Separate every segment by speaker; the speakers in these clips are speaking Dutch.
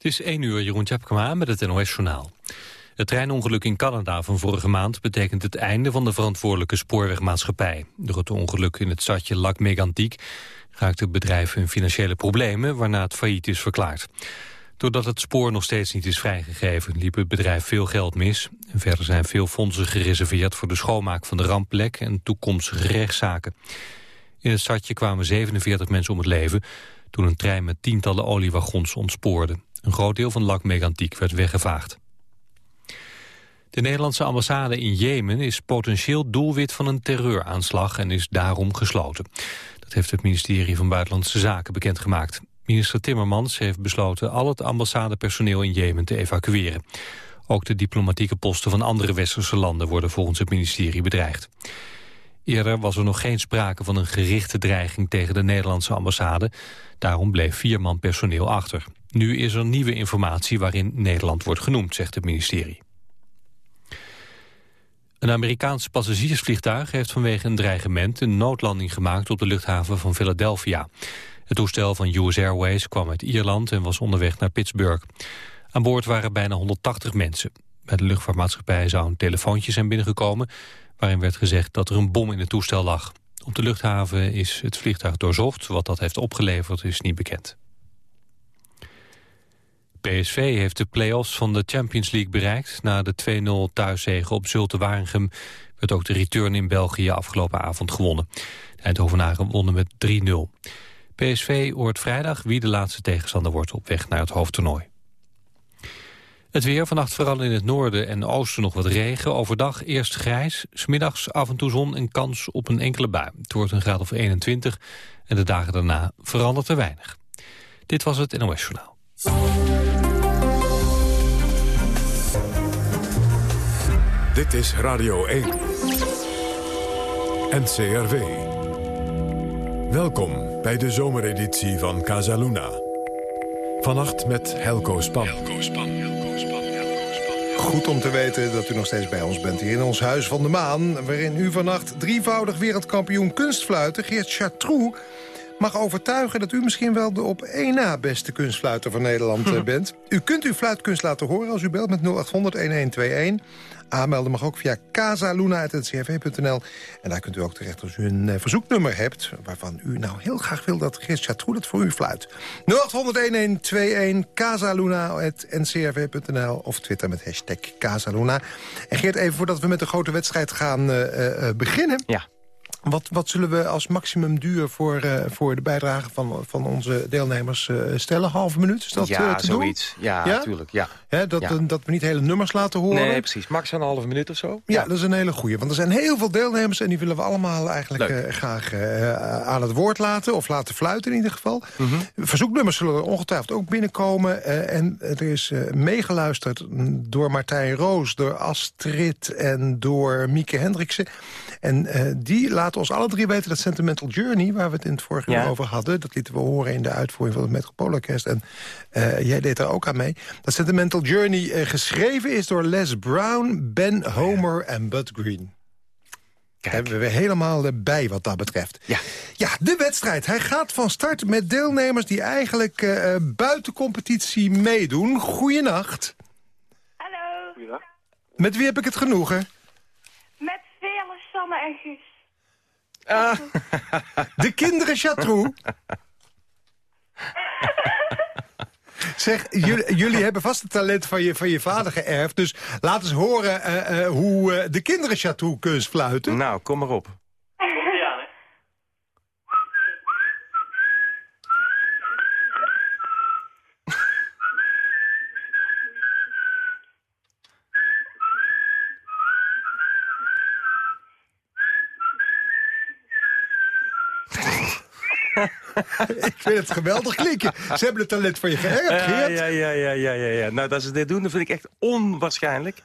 Speaker 1: Het is 1 uur, Jeroen Tjepkema met het NOS-journaal. Het treinongeluk in Canada van vorige maand betekent het einde van de verantwoordelijke spoorwegmaatschappij. Door het ongeluk in het stadje Lac Mégantic raakte het bedrijf in financiële problemen waarna het failliet is verklaard. Doordat het spoor nog steeds niet is vrijgegeven liep het bedrijf veel geld mis. En verder zijn veel fondsen gereserveerd voor de schoonmaak van de rampplek en toekomstige rechtszaken. In het stadje kwamen 47 mensen om het leven toen een trein met tientallen oliewagons ontspoorde. Een groot deel van Lac Megantic werd weggevaagd. De Nederlandse ambassade in Jemen is potentieel doelwit van een terreuraanslag en is daarom gesloten. Dat heeft het ministerie van Buitenlandse Zaken bekendgemaakt. Minister Timmermans heeft besloten al het ambassadepersoneel in Jemen te evacueren. Ook de diplomatieke posten van andere westerse landen worden volgens het ministerie bedreigd. Eerder was er nog geen sprake van een gerichte dreiging tegen de Nederlandse ambassade. Daarom bleef vier man personeel achter. Nu is er nieuwe informatie waarin Nederland wordt genoemd, zegt het ministerie. Een Amerikaans passagiersvliegtuig heeft vanwege een dreigement een noodlanding gemaakt op de luchthaven van Philadelphia. Het toestel van US Airways kwam uit Ierland en was onderweg naar Pittsburgh. Aan boord waren bijna 180 mensen. Bij de luchtvaartmaatschappij zou een telefoontje zijn binnengekomen... waarin werd gezegd dat er een bom in het toestel lag. Op de luchthaven is het vliegtuig doorzocht. Wat dat heeft opgeleverd is niet bekend. PSV heeft de play-offs van de Champions League bereikt. Na de 2-0 thuiszege op Zulte Waregem werd ook de return in België afgelopen avond gewonnen. De Eindhovenaren wonnen met 3-0. PSV hoort vrijdag wie de laatste tegenstander wordt op weg naar het hoofdtoernooi. Het weer, vannacht vooral in het noorden en oosten nog wat regen. Overdag eerst grijs, smiddags af en toe zon en kans op een enkele bui. Het wordt een graad of 21 en de dagen daarna verandert er weinig. Dit was het NOS Journaal.
Speaker 2: Dit is Radio 1. NCRV. Welkom bij de zomereditie van Casaluna. Vannacht met Helco Span. Helco Span.
Speaker 3: Goed om te weten dat u nog steeds bij ons bent hier in ons Huis van de Maan... waarin u vannacht drievoudig wereldkampioen kunstfluiten Geert Chartroux mag overtuigen dat u misschien wel de op één na beste kunstfluiter van Nederland eh, bent. U kunt uw fluitkunst laten horen als u belt met 0800-1121. Aanmelden mag ook via casaluna.ncrv.nl. En daar kunt u ook terecht als u een uh, verzoeknummer hebt... waarvan u nou heel graag wil dat Geert Chatroux het voor u fluit. 0800-1121, casaluna.ncrv.nl of Twitter met hashtag Casaluna. En Geert, even voordat we met de grote wedstrijd gaan uh, beginnen...
Speaker 4: Ja.
Speaker 3: Wat, wat zullen we als maximum duur voor, uh, voor de bijdrage van, van onze deelnemers uh, stellen? Halve minuut? Is dat
Speaker 4: ja,
Speaker 3: uh, te
Speaker 4: zoiets.
Speaker 3: Doen?
Speaker 4: Ja, natuurlijk. Ja.
Speaker 3: Hè, dat,
Speaker 4: ja.
Speaker 3: dat we niet hele nummers laten horen?
Speaker 4: Nee, precies. Max een halve minuut of zo.
Speaker 3: Ja, dat is een hele goeie. Want er zijn heel veel deelnemers... en die willen we allemaal eigenlijk graag aan het woord laten. Of laten fluiten in ieder geval.
Speaker 4: Mm
Speaker 3: -hmm. Verzoeknummers zullen er ongetwijfeld ook binnenkomen. en er is meegeluisterd door Martijn Roos, door Astrid... en door Mieke Hendriksen. En die laten ons alle drie weten dat Sentimental Journey... waar we het in het vorige uur over hadden... dat lieten we horen in de uitvoering van het Metropoolorkest. En uh, jij deed daar ook aan mee. Dat Sentimental Journey uh, geschreven is door Les Brown, Ben Homer en Bud Green. Kijk. Hebben we weer helemaal bij wat dat betreft.
Speaker 4: Ja.
Speaker 3: ja, de wedstrijd. Hij gaat van start met deelnemers die eigenlijk uh, buiten competitie meedoen. Goeienacht.
Speaker 5: Hallo.
Speaker 6: Goeiedag.
Speaker 3: Met wie heb ik het genoegen? Ah, de kinderen Chatroux. Zeg, jullie, jullie, hebben vast het talent van je, van je vader geërfd. Dus laat eens horen uh, uh, hoe uh, de kinderen Chatroux kunst fluiten.
Speaker 4: Nou, kom maar op.
Speaker 6: Ja, hè?
Speaker 3: ik vind het geweldig klinken. Ze hebben het talent van je geërfd,
Speaker 4: uh, ja, ja, ja, ja, ja, ja. Nou, dat ze dit doen, dat vind ik echt onwaarschijnlijk.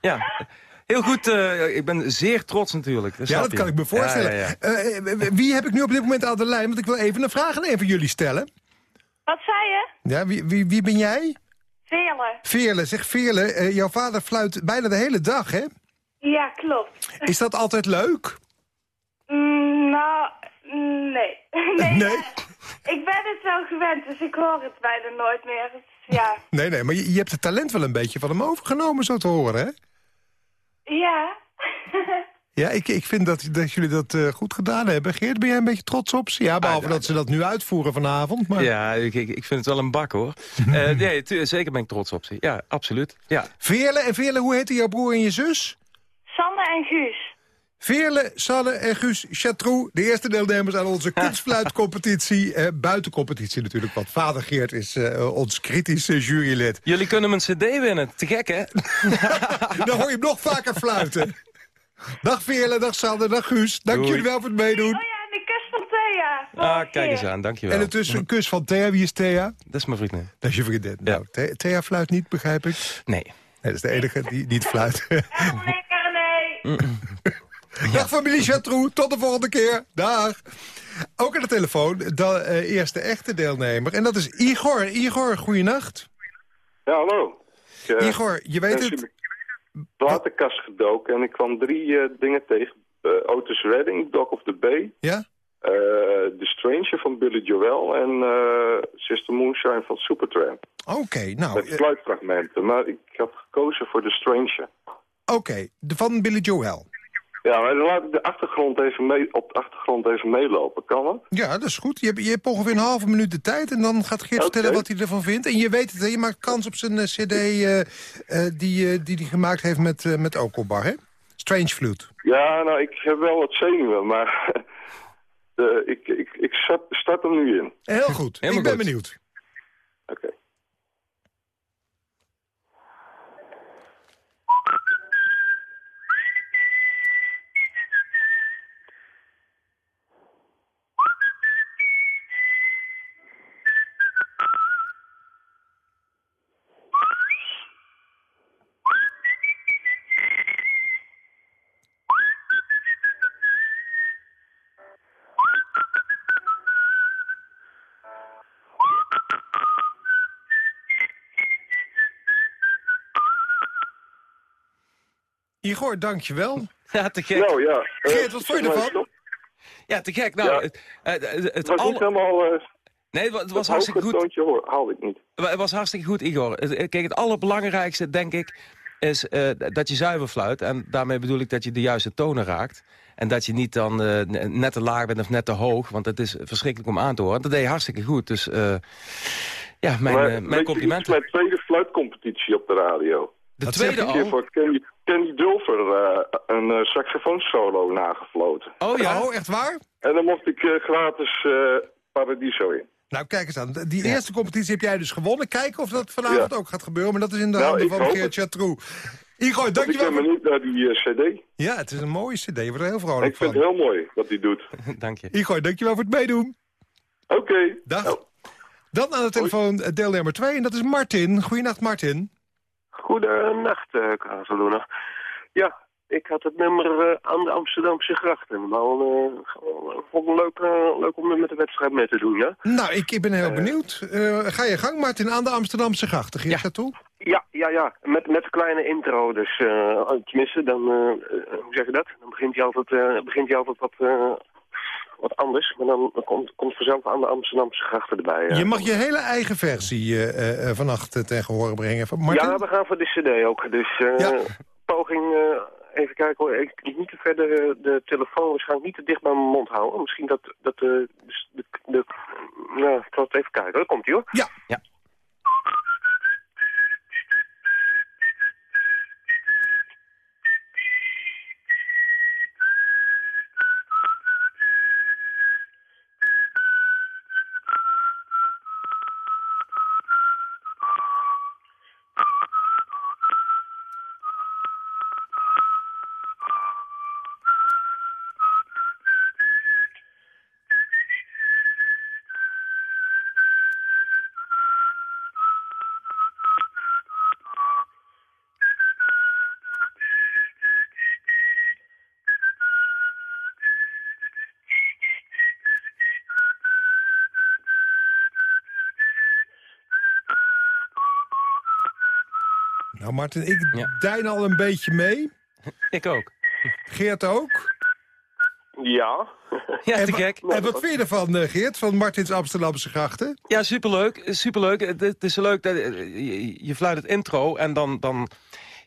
Speaker 4: Ja, heel goed. Uh, ik ben zeer trots natuurlijk. Dat
Speaker 3: ja, dat kan ik me voorstellen. Ja, ja, uh, wie heb ik nu op dit moment aan de lijn? Want ik wil even een vraag aan een van jullie stellen.
Speaker 5: Wat zei je?
Speaker 3: Ja, wie, wie, wie ben jij?
Speaker 5: Veerle.
Speaker 3: Veerle, zeg Veerle, jouw vader fluit bijna de hele dag, hè?
Speaker 5: Ja, klopt.
Speaker 3: Is dat altijd leuk?
Speaker 5: Mm, nou, nee.
Speaker 3: nee. nee?
Speaker 5: Ik ben het wel gewend, dus ik hoor het bijna nooit meer. Dus, ja.
Speaker 3: Nee, nee, maar je, je hebt het talent wel een beetje van hem overgenomen, zo te horen, hè?
Speaker 5: Ja.
Speaker 3: Ja, ik, ik vind dat, dat jullie dat eh, goed gedaan hebben. Geert, ben jij een beetje trots op ze? Ja, behalve dat ze dat nu uitvoeren vanavond. Maar...
Speaker 4: Ja, ik, ik, ik vind het wel een bak, hoor. Eh, nee, zeker ben ik trots op ze. Ja, absoluut. Ja.
Speaker 3: Veerle, en Veerle, hoe heette jouw broer en je zus?
Speaker 5: Sanne en Guus.
Speaker 3: Veerle, Sanne en Guus Chatroux, de eerste deelnemers aan onze kunstfluitcompetitie. Eh, buitencompetitie natuurlijk, want vader Geert is eh, ons kritische jurylid.
Speaker 4: Jullie kunnen mijn cd winnen. Te gek, hè?
Speaker 3: Dan hoor je hem nog vaker fluiten. Dag Veerle, dag Sanne, dag Guus. Dank
Speaker 4: Doei.
Speaker 3: jullie wel voor het meedoen.
Speaker 5: Oh ja, en de kus van Thea.
Speaker 4: Ah, kijk eens aan. Dankjewel.
Speaker 3: En intussen een kus van Thea. Wie is Thea?
Speaker 4: Dat is mijn vriendin.
Speaker 3: Dat is je vriendin.
Speaker 4: Ja.
Speaker 3: Nou, The- Thea fluit niet, begrijp ik.
Speaker 4: Nee.
Speaker 3: Nee, dat is de enige die niet fluit.
Speaker 5: En lekker, nee.
Speaker 3: Dag familie Chatroux, tot de volgende keer. Dag. Ook aan de telefoon, de eh, eerste echte deelnemer. En dat is Igor. Igor, goeienacht.
Speaker 6: Ja, hallo. Ik eh,
Speaker 3: Igor, je weet het...
Speaker 6: platenkast gedoken en ik kwam drie eh, dingen tegen. Otis Redding, Dog of the Bay,
Speaker 3: Ja?
Speaker 6: The Stranger van Billy Joel en Sister Moonshine van Supertramp.
Speaker 3: Oké, nou,
Speaker 6: Met maar ik had gekozen voor The Stranger.
Speaker 3: oké. De van Billy Joel.
Speaker 6: Ja, maar dan laat ik de achtergrond even mee, op de achtergrond even meelopen. Kan dat?
Speaker 3: Ja, dat is goed. Je hebt, je hebt ongeveer een halve minuut de tijd... en dan gaat Geert vertellen wat hij ervan vindt. En je weet het, hè, je maakt kans op zijn eh, cd eh, eh, die hij die, die gemaakt heeft met, eh met Okelbar, hè? Strange Flute.
Speaker 6: Ja, nou, ik heb wel wat zenuwen, maar eh, ik, ik, ik start, hem nu in.
Speaker 3: Heel goed.
Speaker 4: Helemaal
Speaker 3: ik ben
Speaker 4: goed.
Speaker 3: benieuwd.
Speaker 6: Oké.
Speaker 3: Igor, dankjewel.
Speaker 4: Ja, te gek.
Speaker 6: Nou ja. eh,
Speaker 3: Geert, wat vond je ervan?
Speaker 4: Ja, te gek. Nou,
Speaker 6: Ja.
Speaker 4: het, het, het,
Speaker 6: Het was
Speaker 4: alle-
Speaker 6: niet helemaal... eh,
Speaker 4: Nee, het wa- het was
Speaker 6: het
Speaker 4: hartstikke goed.
Speaker 6: toontje hoor, haalde ik niet.
Speaker 4: Het was hartstikke goed, Igor. Het- Kijk, het allerbelangrijkste, denk ik, is eh, dat je zuiver fluit. En daarmee bedoel ik dat je de juiste tonen raakt. En dat je niet dan eh, net te laag bent of net te hoog. Want het is verschrikkelijk om aan te horen. Dat deed je hartstikke goed. Dus eh, ja, mijn,
Speaker 6: Maar
Speaker 4: eh, mijn
Speaker 6: dit
Speaker 4: complimenten.
Speaker 6: is mijn tweede fluitcompetitie op de radio.
Speaker 4: De
Speaker 3: Wat
Speaker 4: tweede
Speaker 6: Ik
Speaker 4: al?
Speaker 6: voor Kenny, Kenny Dulfer eh, een eh, saxofoonsolo nagefloten.
Speaker 4: Oh ja?
Speaker 3: Oh, echt waar?
Speaker 6: En dan mocht ik eh, gratis eh, Paradiso in.
Speaker 3: Nou, kijk eens aan. Die eerste competitie heb jij dus gewonnen. Kijken of dat vanavond
Speaker 6: Ja.
Speaker 3: ook gaat gebeuren. Maar dat is in de
Speaker 6: Nou,
Speaker 3: handen
Speaker 6: ik
Speaker 3: van Geert. Chatroux. Igor,
Speaker 6: Ik
Speaker 3: dankjewel.
Speaker 6: ben
Speaker 3: voor-
Speaker 6: benieuwd naar die cd.
Speaker 3: Ja, het is een mooie cd. Je wordt er heel vrolijk
Speaker 6: Ik vind
Speaker 3: van.
Speaker 6: het heel mooi wat hij doet.
Speaker 4: Dank je.
Speaker 3: Igor, dankjewel voor het meedoen.
Speaker 6: Oké.
Speaker 3: Dag.
Speaker 6: Nou,
Speaker 3: Dan aan de telefoon deelnemer 2 en dat is Martin. Goeienacht, Martin.
Speaker 7: Goedenacht, uh, Kazeluna. Ja, ik had het nummer eh, aan de Amsterdamse grachten. Maar uh, vond het leuk, eh, leuk om er met de wedstrijd mee te doen, ja?
Speaker 3: Nou, ik, ik ben heel benieuwd. Eh, ga je gang, Martin, aan de Amsterdamse grachten. Geert
Speaker 4: Ja.
Speaker 3: Chatroux?
Speaker 7: Ja, ja, ja. Met, met een kleine intro. Dus eh, tenminste, dan, eh, eh, hoe zeg je dat? Dan begint hij altijd, eh, begint hij altijd wat, eh, wat anders. Maar dan, komt, komt vanzelf aan de Amsterdamse grachten erbij. eh.
Speaker 3: Je mag je hele eigen versie eh, eh, eh, vannacht ten gehore brengen. Van Martin?
Speaker 7: Ja, we gaan voor de cd ook. Dus eh,
Speaker 3: Ja.
Speaker 7: poging, eh, even kijken hoor. Ik moet niet te ver de, de telefoon waarschijnlijk niet te dicht bij mijn mond houden. Misschien dat, dat de, de, de, de nou, ik zal het even kijken. Daar komt hij hoor.
Speaker 3: Ja.
Speaker 4: Ja.
Speaker 3: Nou, Martin, ik
Speaker 4: Ja.
Speaker 3: dein al een beetje mee.
Speaker 4: Ik ook.
Speaker 3: Geert ook.
Speaker 7: Ja.
Speaker 4: Ja,
Speaker 3: En,
Speaker 4: te gek.
Speaker 3: en wat vind je ervan, eh, Geert, van Martins Amsterdamse grachten?
Speaker 4: Ja, superleuk. Superleuk. Het, het is leuk dat eh, je, je fluit het intro en dan, dan,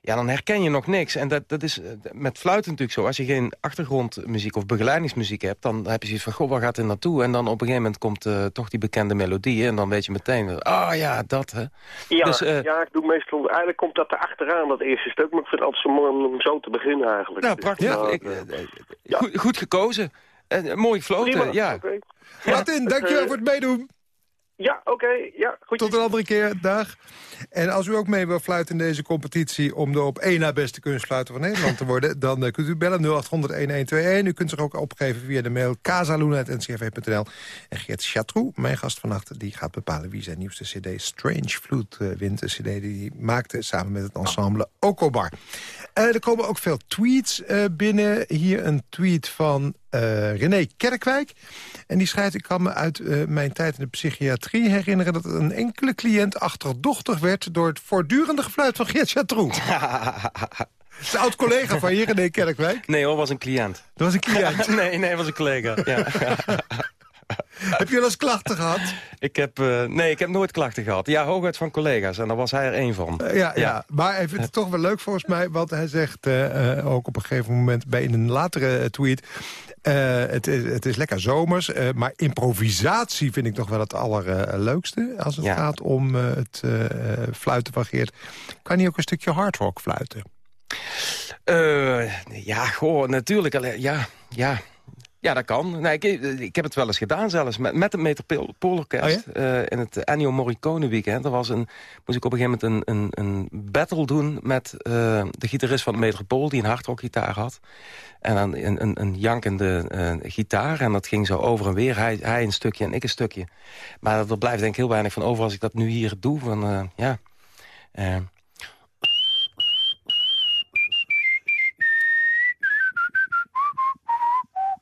Speaker 4: ja, dan herken je nog niks. En dat, dat is eh, met fluiten natuurlijk zo. Als je geen achtergrondmuziek of begeleidingsmuziek hebt... dan heb je zoiets van, goh, waar gaat het naartoe? En dan op een gegeven moment komt eh, toch die bekende melodie... en dan weet je meteen, ah ja, dat, hè.
Speaker 7: Ja,
Speaker 4: Dus, eh,
Speaker 7: ja, ik doe meestal... Eigenlijk komt dat er achteraan, dat eerste stuk. Maar ik vind het altijd zo mooi om zo te beginnen eigenlijk.
Speaker 4: Nou, prachtig.
Speaker 7: ja,
Speaker 4: Ik,
Speaker 7: ja.
Speaker 4: goed, goed gekozen. Eh, mooi gefloten,
Speaker 7: prima,
Speaker 4: ja.
Speaker 7: oké.
Speaker 3: Martin, dankjewel voor het meedoen.
Speaker 7: Ja, oké. ja.
Speaker 3: Tot een andere keer, dag. En als u ook mee wil fluiten in deze competitie... om de op één na beste kunstfluiter van Nederland te worden... dan eh, kunt u bellen 0800-1121. U kunt zich ook opgeven via de mail casaluna.ncrv.nl. En Geert Chatroux, mijn gast vannacht... die gaat bepalen wie zijn nieuwste cd Strange Flute eh, wint. Een cd die hij maakte samen met het ensemble Okobar. Eh, er komen ook veel tweets eh, binnen. Hier een tweet van eh, René Kerkwijk. En die schrijft, ik kan me uit mijn tijd in de psychiatrie herinneren... dat een enkele cliënt achterdochtig werd... door het voortdurende gefluit van Geert Chatroux. Dat is een oud-collega van je, René Kerkwijk.
Speaker 4: Nee hoor, was een cliënt.
Speaker 3: Dat was een cliënt.
Speaker 4: nee, nee, was een collega. Ja.
Speaker 3: Heb je wel eens klachten gehad?
Speaker 4: ik heb, eh, nee, ik heb nooit klachten gehad. Ja, hooguit van collega's. En daar was hij er één van.
Speaker 3: Eh, ja, ja. maar hij vindt het toch wel leuk volgens mij... want hij zegt eh, ook op een gegeven moment bij in een latere tweet... het, is, het is lekker zomers, maar improvisatie vind ik nog wel het allerleukste... als het
Speaker 4: Ja.
Speaker 3: gaat om het fluiten van Geert. Kan hij ook een stukje hard rock fluiten?
Speaker 4: Ja, goh, natuurlijk. Ja, ja. Ja, dat kan. Nee, ik, ik heb het wel eens gedaan zelfs. Met, met het Metropoolorkest.
Speaker 3: Oh
Speaker 4: eh, in het Ennio Morricone weekend. Er was een, moest ik op een gegeven moment een, een, een battle doen... met eh, de gitarist van het Metropool... die een hardrockgitaar had. En dan een, een, een jankende eh, gitaar. En dat ging zo over en weer. Hij, hij een stukje en ik een stukje. Maar er blijft denk ik heel weinig van over... als ik dat nu hier doe. Van, ja...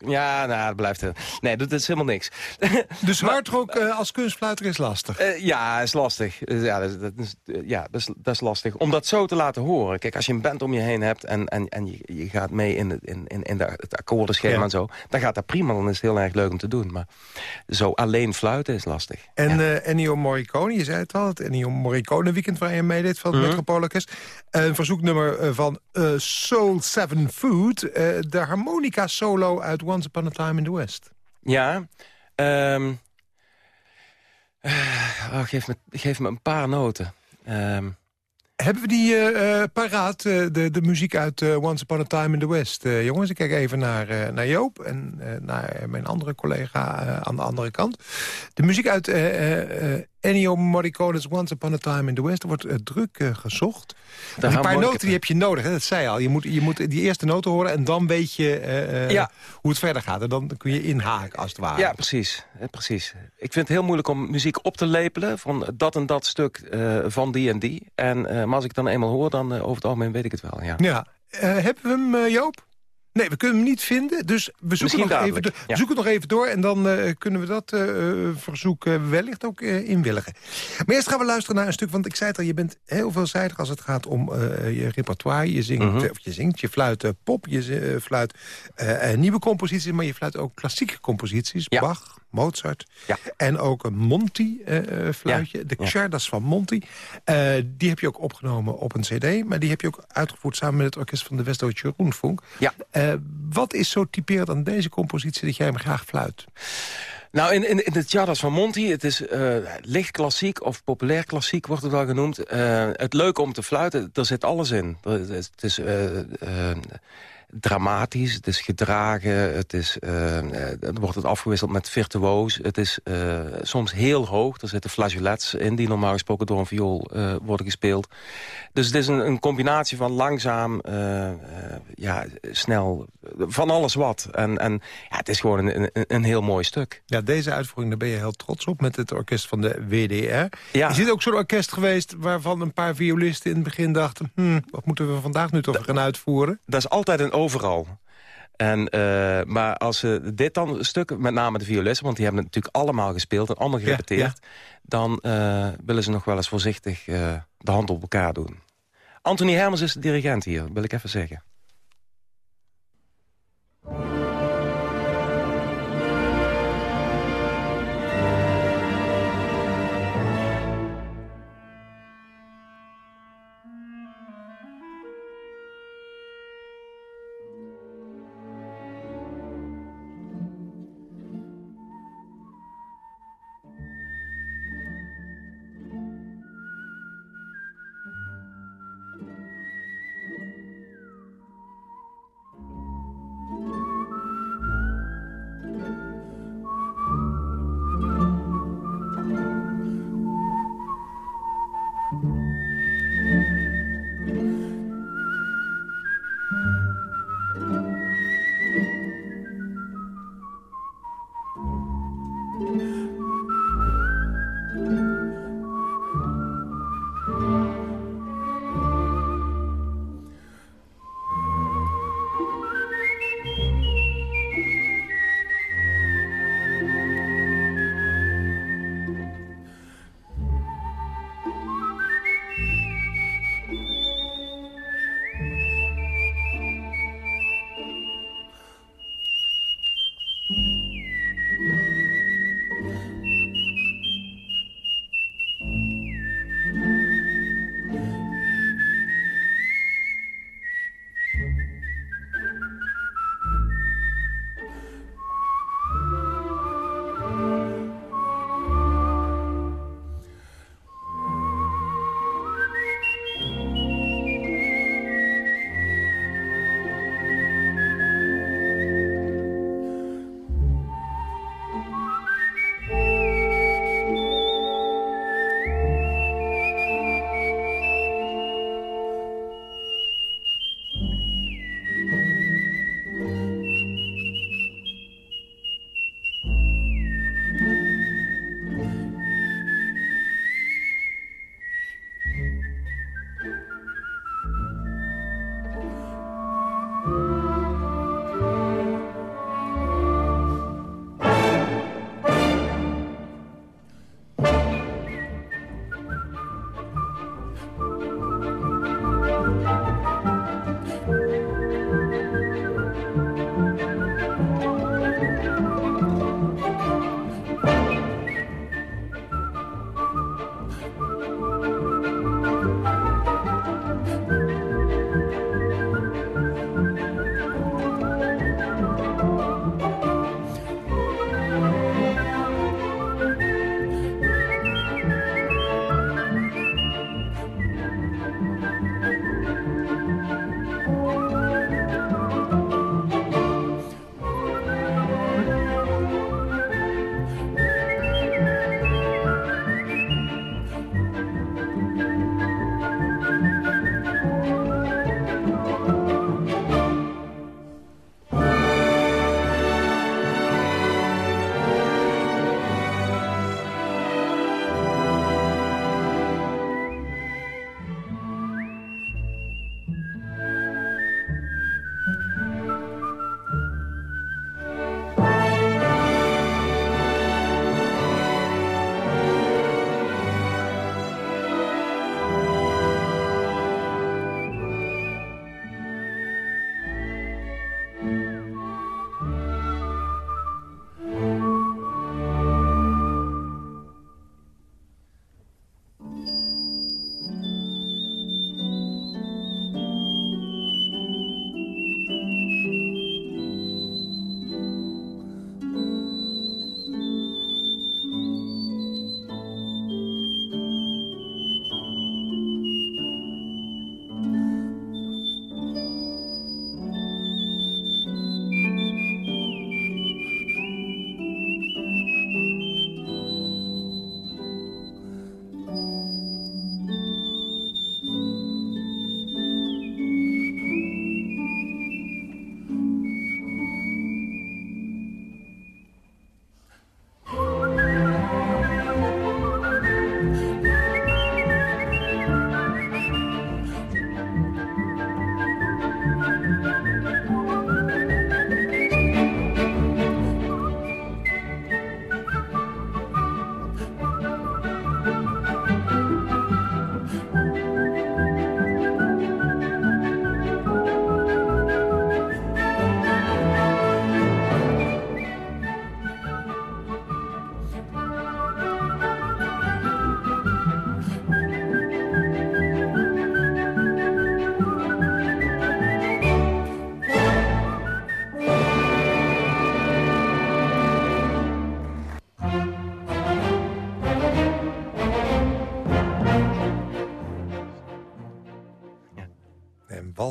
Speaker 4: Ja, nou, dat blijft... eh, Nee, dat is helemaal niks.
Speaker 3: Dus hard rock eh, als kunstfluiter is lastig.
Speaker 4: Eh, ja, is lastig. Ja, dat, dat is, ja dat, is, dat is lastig. Om dat zo te laten horen. Kijk, als je een band om je heen hebt... en, en, en je, je gaat mee in, het- in, in, in de, het akkoordenschema
Speaker 3: Ja.
Speaker 4: en zo... dan gaat dat prima, dan is het heel erg leuk om te doen. Maar zo alleen fluiten is lastig.
Speaker 3: En
Speaker 4: Ja.
Speaker 3: Ennio Morricone, je zei het al, het Ennio Morricone weekend waar je meedeed van het
Speaker 4: Mhm.
Speaker 3: Metropoolorkest. Een verzoeknummer van Soul Seven Food, de harmonica solo uit Once Upon a Time in the West.
Speaker 4: Ja, ehm, eh, oh, geef, me, geef me een paar noten. Ehm,
Speaker 3: Hebben we die eh, paraat, de, de muziek uit Once Upon a Time in the West? Jongens, ik kijk even naar, naar Joop en naar mijn andere collega aan de andere kant. De muziek uit Ennio Morricone's Once Upon a Time in the West er wordt eh, druk eh, gezocht.
Speaker 4: de
Speaker 3: die paar noten die heb je nodig, hè? dat zei je al. Je moet, je moet die eerste noten horen en dan weet je eh,
Speaker 4: Ja.
Speaker 3: hoe het verder gaat. En dan kun je inhaken als het ware.
Speaker 4: Ja, precies. Precies. Ik vind het heel moeilijk om muziek op te lepelen... van dat en dat stuk van die en die. En, maar als ik het dan eenmaal hoor, dan over het algemeen weet ik het wel. Ja.
Speaker 3: Ja. Hebben we hem, Joop? Nee, we kunnen hem niet vinden. Dus we zoeken, nog even, door-
Speaker 4: ja.
Speaker 3: zoeken nog even door. En dan eh, kunnen we dat eh, eh, verzoek wellicht ook inwilligen. Maar eerst gaan we luisteren naar een stuk. Want ik zei het al, je bent heel veelzijdig als het gaat om je repertoire. Je zingt,
Speaker 4: Mhm.
Speaker 3: of je zingt, je fluit pop, je fluit nieuwe composities. Maar je fluit ook klassieke composities.
Speaker 4: Ja.
Speaker 3: Bach, Mozart.
Speaker 4: Ja.
Speaker 3: En ook een Monty-fluitje. de
Speaker 4: ja.
Speaker 3: Czardas van Monty. Eh, die heb je ook opgenomen op een cd. Maar die heb je ook uitgevoerd samen met het orkest van de West-Duitse Rundfunk.
Speaker 4: Ja.
Speaker 3: Eh, wat is zo typerend aan deze compositie dat jij hem graag fluit?
Speaker 4: Nou, in, in, in het Jadas van Monty, het is eh, licht klassiek of populair klassiek wordt het wel genoemd. Eh, het leuke om te fluiten, er zit alles in. Het is, eh, eh, dramatisch, het is gedragen, het is, eh, eh, dan wordt het afgewisseld met virtuoos. Het is eh, soms heel hoog, er zitten flageolets in die normaal gesproken door een viool eh, worden gespeeld. Dus het is een, een combinatie van langzaam, eh, eh, ja, snel, van alles wat. En, en ja, het is gewoon een, een, een heel mooi stuk.
Speaker 3: Ja, deze uitvoering, daar ben je heel trots op met het orkest van de WDR.
Speaker 4: Ja.
Speaker 3: Is dit ook zo'n orkest geweest waarvan een paar violisten in het begin dachten... Hmm, wat moeten we vandaag nu toch gaan uitvoeren?
Speaker 4: Dat is altijd een overal. En, eh, maar als ze dit dan stuk, met name de violisten... want die hebben het natuurlijk allemaal gespeeld en allemaal gerepeteerd... dan eh, willen ze nog wel eens voorzichtig eh, de hand op elkaar doen. Anthony Hermans is de dirigent hier, wil ik even zeggen.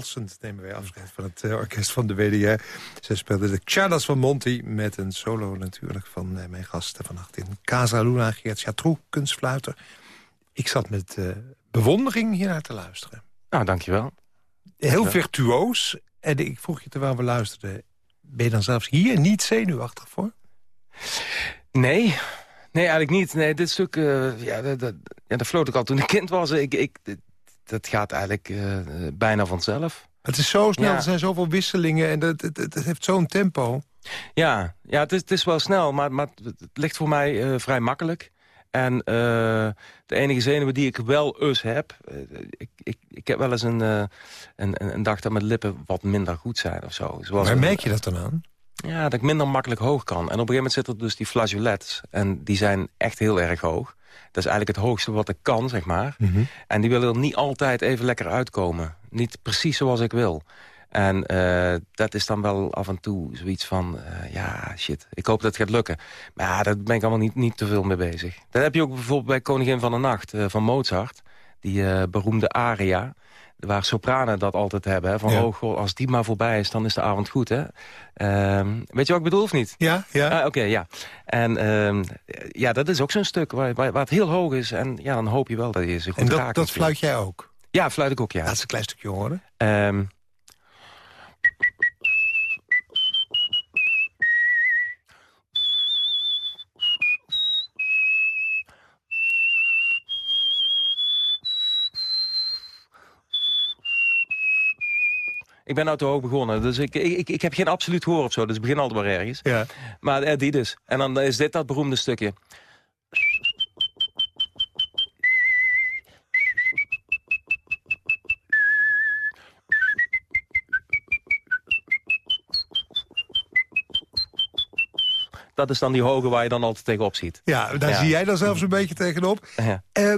Speaker 3: Walsend nemen wij afscheid van het eh, orkest van de WDR. Zij speelde de Chadas van Monty met een solo natuurlijk van uh, mijn gasten vannacht in Casa Luna. Geert Chatrou, kunstfluiter. Ik zat met uh, bewondering hiernaar te luisteren.
Speaker 4: Nou, dankjewel.
Speaker 3: Heel virtuoos. En ik vroeg je terwijl we luisterden... ben je dan zelfs hier niet zenuwachtig voor?
Speaker 4: Nee, nee eigenlijk niet. Nee, dit stuk, uh, ja, dat, dat, ja, dat floot ik al toen ik kind was. Ik, ik, dat gaat eigenlijk uh, bijna vanzelf.
Speaker 3: Het is zo snel, ja. er zijn zoveel wisselingen en dat, het, het heeft zo'n tempo.
Speaker 4: Ja, ja het, is, het is wel snel, maar, maar het ligt voor mij uh, vrij makkelijk. En uh, de enige zenuwen die ik wel eens heb... Uh, ik, ik, ik heb wel eens een, een, een dag dat mijn lippen wat minder goed zijn of zo.
Speaker 3: Zoals Waar merk je dat dan aan?
Speaker 4: Ja, dat ik minder makkelijk hoog kan. En op een gegeven moment zitten er dus die flageolets. En die zijn echt heel erg hoog. Dat is eigenlijk het hoogste wat ik kan, zeg maar. Mm -hmm. En die willen er niet altijd even lekker uitkomen. Niet precies zoals ik wil. En uh, dat is dan wel af en toe zoiets van, uh, ja, shit, ik hoop dat het gaat lukken. Maar ja, daar ben ik allemaal niet, niet te veel mee bezig. Dat heb je ook bijvoorbeeld bij Koningin van de Nacht uh, van Mozart. Die beroemde aria, waar sopranen dat altijd hebben. Hè, van, ja. oh, goh, als die maar voorbij is, dan is de avond goed, hè. weet je wat ik bedoel, of niet?
Speaker 3: Ja, ja.
Speaker 4: Oké, okay, ja. En ja, dat is ook zo'n stuk waar, waar, waar, het heel hoog is. En ja, dan hoop je wel dat je ze goed
Speaker 3: En dat,
Speaker 4: raakt,
Speaker 3: dat fluit jij ook?
Speaker 4: Ja, fluit ik ook, ja.
Speaker 3: Laat eens een klein stukje horen.
Speaker 4: Um, Ik ben nou te hoog begonnen, dus ik, ik, ik heb geen absoluut hoor of zo. Dus ik begin altijd maar ergens.
Speaker 3: Ja.
Speaker 4: Maar eh, die dus. En dan is dit dat beroemde stukje. Dat is dan die hoge waar je dan altijd tegenop ziet.
Speaker 3: Ja, daar ja. zie jij dan zelfs een beetje tegenop.
Speaker 4: Ja.
Speaker 3: Uh,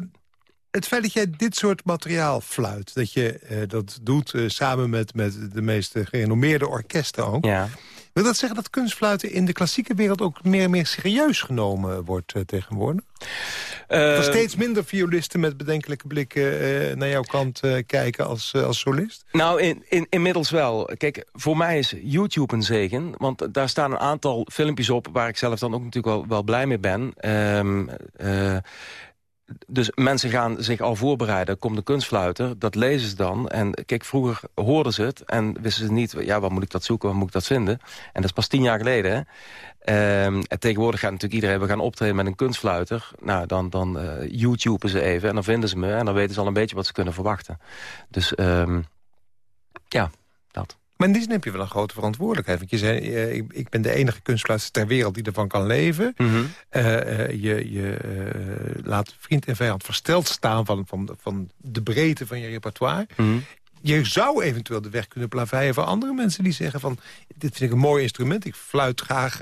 Speaker 3: het feit dat jij dit soort materiaal fluit... dat je uh, dat doet uh, samen met, met de meest gerenommeerde orkesten ook...
Speaker 4: Ja.
Speaker 3: wil dat zeggen dat kunstfluiten in de klassieke wereld... ook meer en meer serieus genomen wordt uh, tegenwoordig? Uh, steeds minder violisten met bedenkelijke blikken naar jouw kant kijken als, als solist?
Speaker 4: Nou, in, in, inmiddels wel. Kijk, voor mij is YouTube een zegen. Want daar staan een aantal filmpjes op... waar ik zelf dan ook natuurlijk wel, wel blij mee ben... Um, dus mensen gaan zich al voorbereiden. Komt de kunstfluiter, dat lezen ze dan. En kijk, vroeger hoorden ze het en wisten ze niet... ja, waar moet ik dat zoeken, waar moet ik dat vinden? En dat is pas tien jaar geleden. Um, en tegenwoordig gaat natuurlijk iedereen... we gaan optreden met een kunstfluiter. Nou, dan, dan uh, YouTuben ze even en dan vinden ze me... en dan weten ze al een beetje wat ze kunnen verwachten. Dus um, ja.
Speaker 3: Maar in die zin heb je wel een grote verantwoordelijkheid. Want je zei, uh, ik, ik, ben de enige kunstfluiter ter wereld die ervan kan leven.
Speaker 4: Mm -hmm.
Speaker 3: uh, je je laat vriend en vijand versteld staan van, van, van de breedte van je repertoire.
Speaker 4: Mm -hmm.
Speaker 3: Je zou eventueel de weg kunnen plaveien voor andere mensen die zeggen van... dit vind ik een mooi instrument, ik fluit graag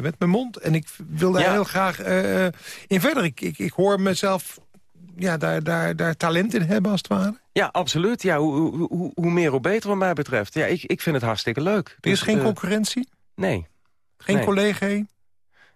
Speaker 3: met mijn mond... en ik wil daar ja. heel graag in verder. Ik, ik, ik hoor mezelf ja, daar, daar, daar talent in hebben, als het ware?
Speaker 4: Ja, absoluut. Ja, hoe, hoe, hoe meer, hoe beter wat mij betreft. Ja, ik, ik vind het hartstikke leuk.
Speaker 3: Er is dus, geen uh, concurrentie?
Speaker 4: Nee.
Speaker 3: Geen
Speaker 4: nee.
Speaker 3: collega?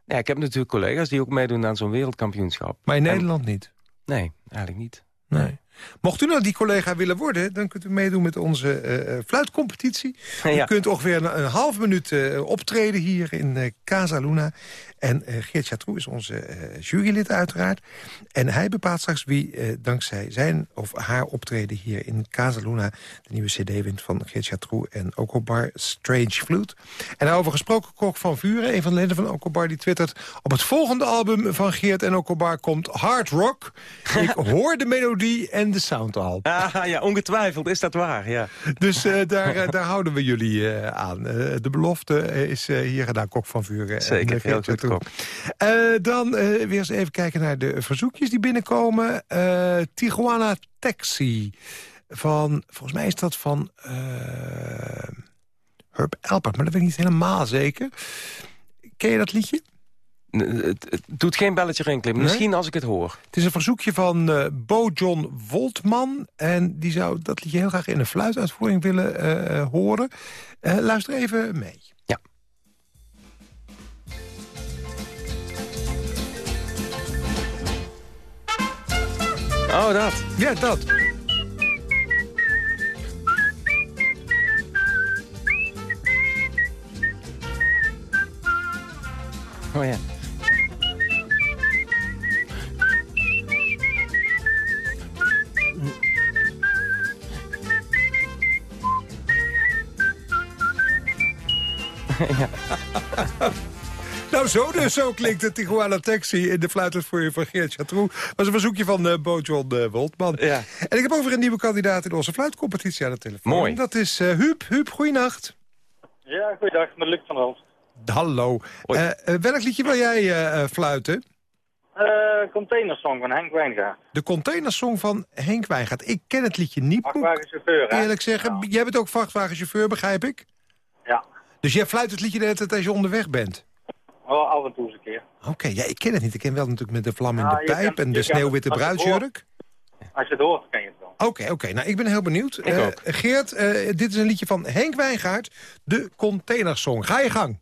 Speaker 4: Ja, ik heb natuurlijk collega's die ook meedoen aan zo'n wereldkampioenschap.
Speaker 3: Maar in Nederland en, niet?
Speaker 4: Nee, eigenlijk niet.
Speaker 3: Nee. Mocht u nou die collega willen worden, dan kunt u meedoen met onze uh, fluitcompetitie. Ja. U kunt ongeveer een, een half minuut uh, optreden hier in uh, Casa Luna. En Geert Chatrou is onze jurylid uiteraard. En hij bepaalt straks wie dankzij zijn of haar optreden hier in Casa Luna... de nieuwe cd wint van Geert Chatrou en Okobar Strange Flute. En daarover gesproken Kok van Vuren, een van de leden van Okobar... die twittert op het volgende album van Geert en Okobar komt Hard Rock. Ik hoor de melodie en de sound al.
Speaker 4: Ah, ja, ongetwijfeld is dat waar, ja.
Speaker 3: Dus uh, daar, uh, daar houden we jullie uh, aan. de belofte is hier gedaan, Kok van Vuren.
Speaker 4: Zeker, heel goed, Kok.
Speaker 3: dan weer eens even kijken naar de verzoekjes die binnenkomen. Tijuana Taxi. Van, volgens mij is dat van Herb Elpert, maar dat weet ik niet helemaal zeker. Ken je dat liedje?
Speaker 4: het, doet geen belletje rinkelen. Misschien als ik het hoor.
Speaker 3: Het is een verzoekje van eh, Bo John Woltman. En die zou dat liedje heel graag in een fluituitvoering willen eh, eh, horen. Luister even mee.
Speaker 4: Ja. Oh, dat.
Speaker 3: Ja, dat.
Speaker 4: Oh ja.
Speaker 3: Nou, zo dus. Zo klinkt het Tijuana Taxi in de fluiters voor je van Geert Chatroux. was een verzoekje van uh, Bojon uh, Woltman.
Speaker 4: Ja.
Speaker 3: En ik heb over een nieuwe kandidaat in onze fluitcompetitie aan de telefoon.
Speaker 4: Mooi.
Speaker 3: Dat is uh, Huub. Huub, goeienacht.
Speaker 8: Ja, goeiedag. Met Luc van Rans.
Speaker 3: Hallo. Uh, welk liedje wil jij fluiten?
Speaker 8: Uh, containersong van Henk Wijngaard.
Speaker 3: De containersong van Henk Wijngaard. Ik ken het liedje niet.
Speaker 8: Vrachtwagenchauffeur, hè?
Speaker 3: Eerlijk zeggen, ja. jij bent ook vrachtwagenchauffeur, begrijp ik?
Speaker 8: Ja.
Speaker 3: Dus jij fluit het liedje de hele tijd als je onderweg bent?
Speaker 8: Oh, af en toe eens een keer.
Speaker 3: Oké, okay, ja, ik ken het niet. Ik ken wel natuurlijk met de vlam in ja, de pijp en de sneeuwwitte bruidsjurk.
Speaker 8: Als je het hoort, ken je het wel.
Speaker 3: Oké, okay, oké. Okay. Nou, ik ben heel benieuwd. Uh, Geert, uh, dit is een liedje van Henk Wijngaard, de containersong. Ga je gang.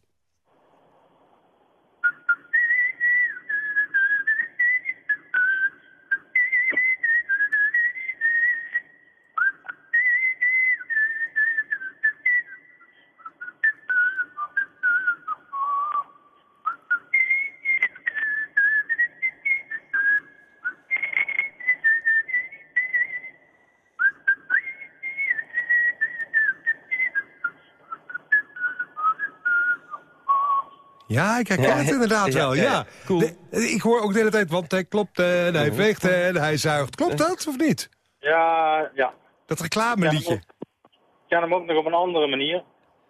Speaker 3: Ja, ik herken het inderdaad wel, ja.
Speaker 4: Cool.
Speaker 3: De, ik hoor ook de hele tijd, want hij klopt en hij veegt en hij zuigt. Klopt dat, of niet?
Speaker 8: Ja, ja.
Speaker 3: Dat reclameliedje.
Speaker 8: Ik ken hem ook nog op een andere manier.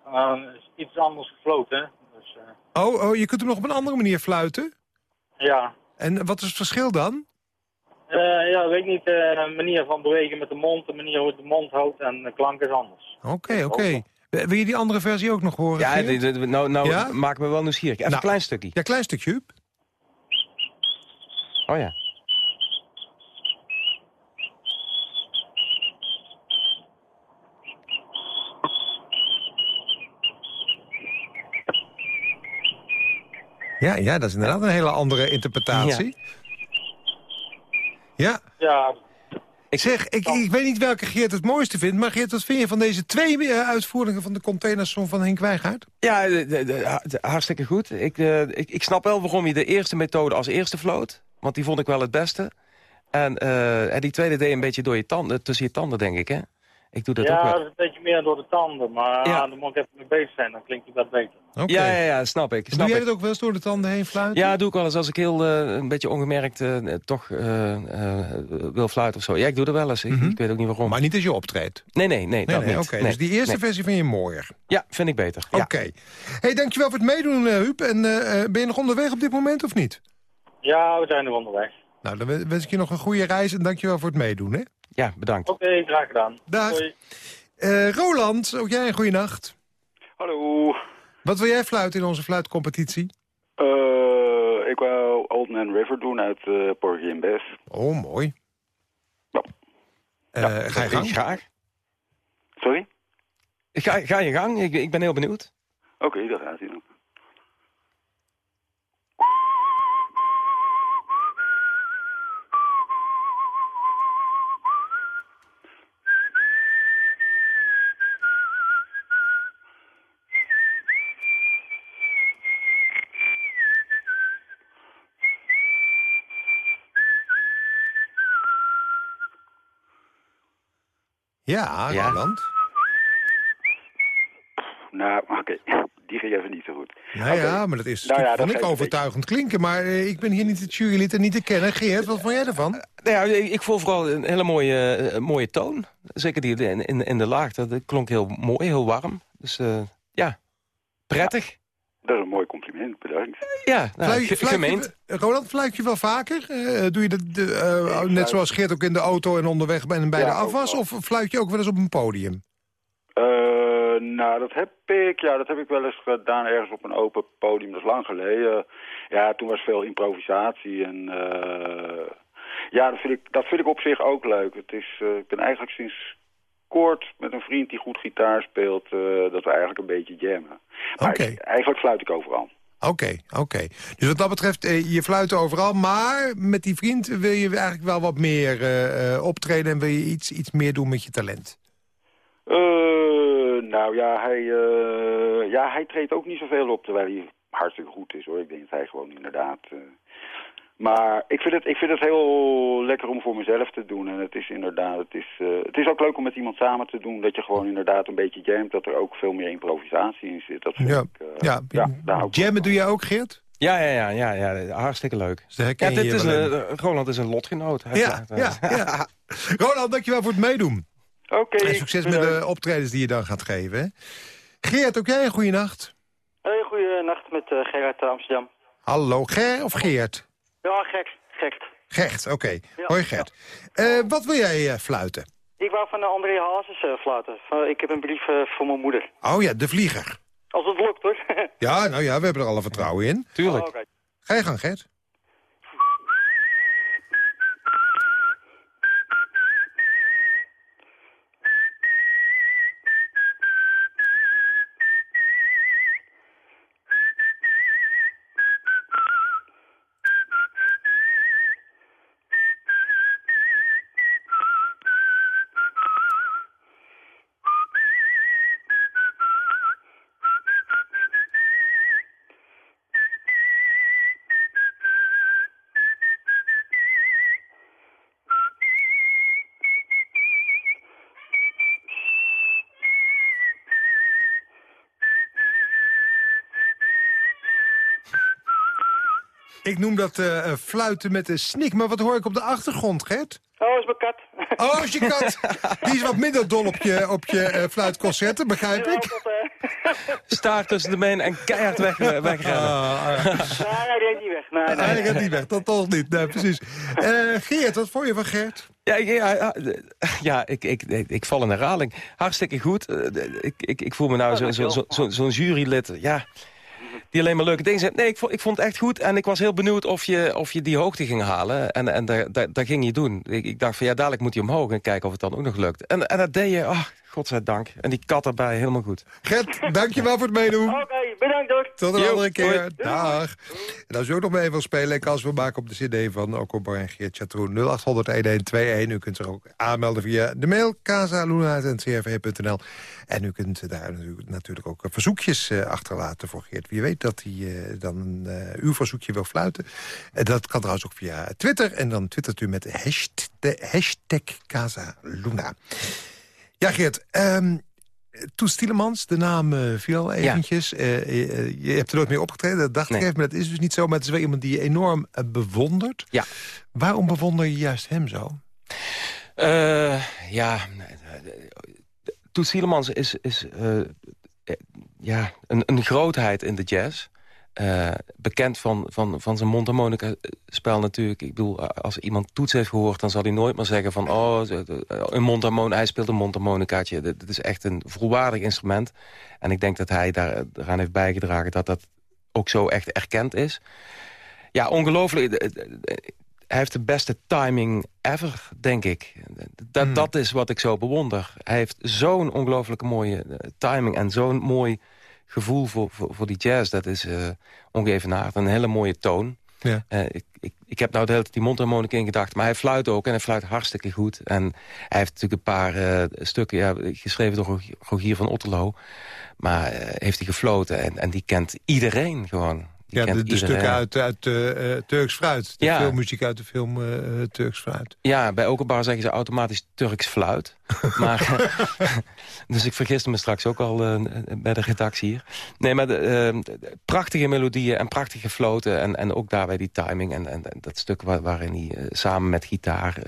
Speaker 8: Uh, is iets anders gefloten, dus, uh...
Speaker 3: oh, oh, je kunt hem nog op een andere manier fluiten?
Speaker 8: Ja.
Speaker 3: En wat is het verschil dan?
Speaker 8: Uh, ja, weet ik niet. De manier van bewegen met de mond, de manier hoe het de mond houdt en de klank is anders.
Speaker 3: Oké, okay, oké. Okay. Wil je die andere versie ook nog horen?
Speaker 4: Ja, nou, nou ja? maak me wel nieuwsgierig. Even nou, een klein stukje.
Speaker 3: Ja, klein stukje, Huub.
Speaker 4: Oh ja.
Speaker 3: Ja, ja, dat is inderdaad een hele andere interpretatie. Ja.
Speaker 8: Ja,
Speaker 3: ik zeg, ik, ik weet niet welke Geert het mooiste vindt... maar Geert, wat vind je van deze twee uh, uitvoeringen van de containersong van Henk Wijgaard?
Speaker 4: Ja, de, de, de, hartstikke goed. Ik, uh, ik, ik snap wel waarom je de eerste methode als eerste floot. Want die vond ik wel het beste. En, uh, en die tweede deed een beetje door je tanden, tussen je tanden, denk ik, hè? Ik doe dat
Speaker 8: ja,
Speaker 4: ook wel.
Speaker 8: dat is een beetje meer door de tanden. Maar ja. dan moet ik even mee bezig zijn, dan klinkt het wat beter.
Speaker 3: Okay.
Speaker 4: Ja, ja, ja, snap ik. Snap
Speaker 3: doe jij
Speaker 4: ik.
Speaker 3: het ook wel eens door de tanden heen fluiten?
Speaker 4: Ja, doe ik wel eens als ik heel uh, een beetje ongemerkt uh, toch uh, wil fluiten of zo. Ja, ik doe er wel eens. Ik, mm -hmm. ik weet ook niet waarom.
Speaker 3: Maar niet als je optreedt?
Speaker 4: Nee, nee, nee,
Speaker 3: nee,
Speaker 4: dat
Speaker 3: nee
Speaker 4: niet.
Speaker 3: Okay,
Speaker 4: nee.
Speaker 3: Dus die eerste nee. versie vind je mooier?
Speaker 4: Ja, vind ik beter.
Speaker 3: Oké. Okay. Hey, dankjewel voor het meedoen, Huub. En ben je nog onderweg op dit moment of niet?
Speaker 8: Ja, we zijn nog onderweg.
Speaker 3: Nou, dan wens ik je nog een goede reis en dankjewel voor het meedoen, hè?
Speaker 4: Ja, bedankt.
Speaker 8: Oké, okay, graag gedaan.
Speaker 3: Dag.
Speaker 8: Hoi.
Speaker 3: Uh, Roland, ook jij een goede nacht.
Speaker 9: Hallo.
Speaker 3: Wat wil jij fluiten in onze fluitcompetitie?
Speaker 9: Uh, ik wou Old Man River doen uit uh, Porgy and Bess.
Speaker 3: Oh, mooi.
Speaker 9: Ja.
Speaker 3: ja ga je gang?
Speaker 4: Graag.
Speaker 9: Sorry?
Speaker 4: Ga, ga je gang, ik, ik ben heel benieuwd.
Speaker 9: Oké, okay, dat gaat hij dan.
Speaker 3: Ja, ja. Roland.
Speaker 9: Nou, oké. Okay. Die ging even niet zo goed.
Speaker 3: Nou
Speaker 9: okay.
Speaker 3: ja, maar dat is nou ja, vond ik overtuigend klinken. Maar uh, ik ben hier niet het jurylid en niet te kennen. Geert, wat vond jij ervan? Uh,
Speaker 4: nou ja, ik voel vooral een hele mooie, uh, mooie toon. Zeker die in, in, in de laag. Dat klonk heel mooi, heel warm. Dus ja, prettig. Ja.
Speaker 9: Dat is een mooi compliment, bedankt.
Speaker 4: Ja, nou,
Speaker 3: fluit, fluit
Speaker 4: gemeend.
Speaker 3: Je, Roland, fluit je wel vaker? Uh, doe je dat uh, net zoals Geert ook in de auto en onderweg en bij ja, de afwas? Of fluit je ook wel eens op een podium?
Speaker 9: Uh, nou, dat heb ik, ja, dat heb ik wel eens gedaan ergens op een open podium. Dat is lang geleden. Ja, toen was veel improvisatie en... ja, dat vind, ik, dat vind ik op zich ook leuk. Het is, ik ben eigenlijk sinds kort met een vriend die goed gitaar speelt... dat we eigenlijk een beetje jammen. Maar
Speaker 3: okay.
Speaker 9: ik, eigenlijk fluit ik overal.
Speaker 3: Oké, okay, oké. Okay. Dus wat dat betreft, eh, je fluit overal. Maar met die vriend wil je eigenlijk wel wat meer uh, optreden... en wil je iets, iets meer doen met je talent?
Speaker 9: Uh, nou ja hij, ja, hij treedt ook niet zoveel op... terwijl hij hartstikke goed is hoor. Ik denk dat hij gewoon inderdaad... maar ik vind, het, ik vind het heel lekker om voor mezelf te doen. En het is inderdaad, het is, eh, het is ook leuk om met iemand samen te doen. Dat je gewoon inderdaad een beetje jamt. Dat er ook veel meer improvisatie in zit. Dat vind
Speaker 3: Ja,
Speaker 9: ik, eh,
Speaker 3: ja.
Speaker 9: ja, daar
Speaker 3: Jammen doe jij ook, Geert?
Speaker 4: Ja, ja, ja, ja, ja, hartstikke leuk.
Speaker 3: Dus
Speaker 4: Ja,
Speaker 3: je
Speaker 4: dit
Speaker 3: je
Speaker 4: is een, eh, Roland is een lotgenoot.
Speaker 3: Ja, ja, ja. Ronald, dankjewel voor het meedoen.
Speaker 9: Oké.
Speaker 3: En succes met de optredens die je dan gaat geven. hè. Geert, ook jij een goede nacht?
Speaker 8: Hey, goeienacht met uh, Gerard uit Amsterdam.
Speaker 3: Hallo, Ger of Geert?
Speaker 8: Ja, gek, gek.
Speaker 3: Gert, oké. Hoi Gert. Eh, wat wil jij eh, fluiten?
Speaker 8: Ik wou van uh, André Hazes uh, fluiten. Ik heb een brief uh, voor mijn moeder.
Speaker 3: Oh ja, de vlieger.
Speaker 8: Als het lukt hoor.
Speaker 3: Ja, nou ja, we hebben er alle vertrouwen in.
Speaker 4: Tuurlijk.
Speaker 8: Oh, okay.
Speaker 3: Ga je gang, Gert. Ik noem dat uh, fluiten met een snik. Maar wat hoor ik op de achtergrond, Gert?
Speaker 8: Oh, is mijn kat.
Speaker 3: Oh, is je kat. Die is wat minder dol op je, op je uh, fluitconcerten, begrijp ik.
Speaker 4: Staart tussen de benen en keihard weg, wegrennen.
Speaker 8: Ah, ah. nee, hij rent niet weg. Nee, nee.
Speaker 3: Hij rent niet weg, dat toch niet. Nee, precies. Uh, Geert, wat vond je van Gert?
Speaker 4: Ja, ja, ja ik, ik, ik, ik val in herhaling. Hartstikke goed. Ik, ik, ik voel me nou zo'n zo, zo, zo, zo jurylid. Ja, die alleen maar leuke dingen zegt. Nee, ik vond, ik vond het echt goed. En ik was heel benieuwd of je, of je die hoogte ging halen. En, en daar, daar, daar ging je doen. Ik, ik dacht van ja, dadelijk moet je omhoog en kijken of het dan ook nog lukt. En, en dat deed je, oh, godzijdank. En die kat erbij, helemaal goed.
Speaker 3: Gert, dankjewel voor het meedoen.
Speaker 8: Oké, okay, bedankt hoor.
Speaker 3: Tot een andere keer. Dag. En als u ook nog mee wil spelen, kans we maken op de cd van Okobar en Geert Chatroen 0800-1121. U kunt zich ook aanmelden via de mail casaluna.ncrv.nl. En u kunt daar natuurlijk ook verzoekjes uh, achterlaten voor Geert. Wie weet dat hij uh, dan uw verzoekje wil fluiten. En dat kan trouwens ook via Twitter. En dan twittert u met hashtag, Casaluna. Ja, Geert. Um, Toets Tielemans, de naam uh, viel al eventjes. Ja. Uh, uh, je hebt er nooit meer opgetreden, dat dacht nee. ik even. Maar dat is dus niet zo. Maar het is wel iemand die je enorm bewondert.
Speaker 4: Ja.
Speaker 3: Waarom bewonder je juist hem zo?
Speaker 4: ja, Toets Tielemans is, is ja, een, een grootheid in de jazz. Uh, bekend van, van, van zijn mondharmonica-spel natuurlijk. Ik bedoel, als iemand toets heeft gehoord... dan zal hij nooit meer zeggen van... oh, een mondharmonica, hij speelt een mondharmonicaatje. Dat is echt een volwaardig instrument. En ik denk dat hij daar, eraan heeft bijgedragen... dat dat ook zo echt erkend is. Ja, ongelooflijk. Hij heeft de beste timing ever, denk ik. Dat, hmm. dat is wat ik zo bewonder. Hij heeft zo'n ongelooflijke mooie timing... en zo'n mooi gevoel voor, voor, voor die jazz, dat is uh, ongeëvenaard. Een hele mooie toon.
Speaker 3: Ja.
Speaker 4: Uh, ik, ik, ik heb nou de hele tijd die mondharmonica in gedacht. Maar hij fluit ook en hij fluit hartstikke goed. En hij heeft natuurlijk een paar uh, stukken ja, geschreven door Rogier van Otterlo. Maar heeft hij gefloten en, en die kent iedereen gewoon.
Speaker 3: Ja, de, stukken uit, uit uh, Turks Fruit. De
Speaker 4: Ja.
Speaker 3: filmmuziek uit de film uh, Turks Fruit.
Speaker 4: Ja, bij Okenbar zeggen ze automatisch Turks fluit. maar, dus ik vergiste me straks ook al uh, bij de redactie hier. Nee, maar de, prachtige melodieën en prachtige floten. En, en ook daarbij die timing. En, en, en dat stuk waar, waarin hij samen met gitaar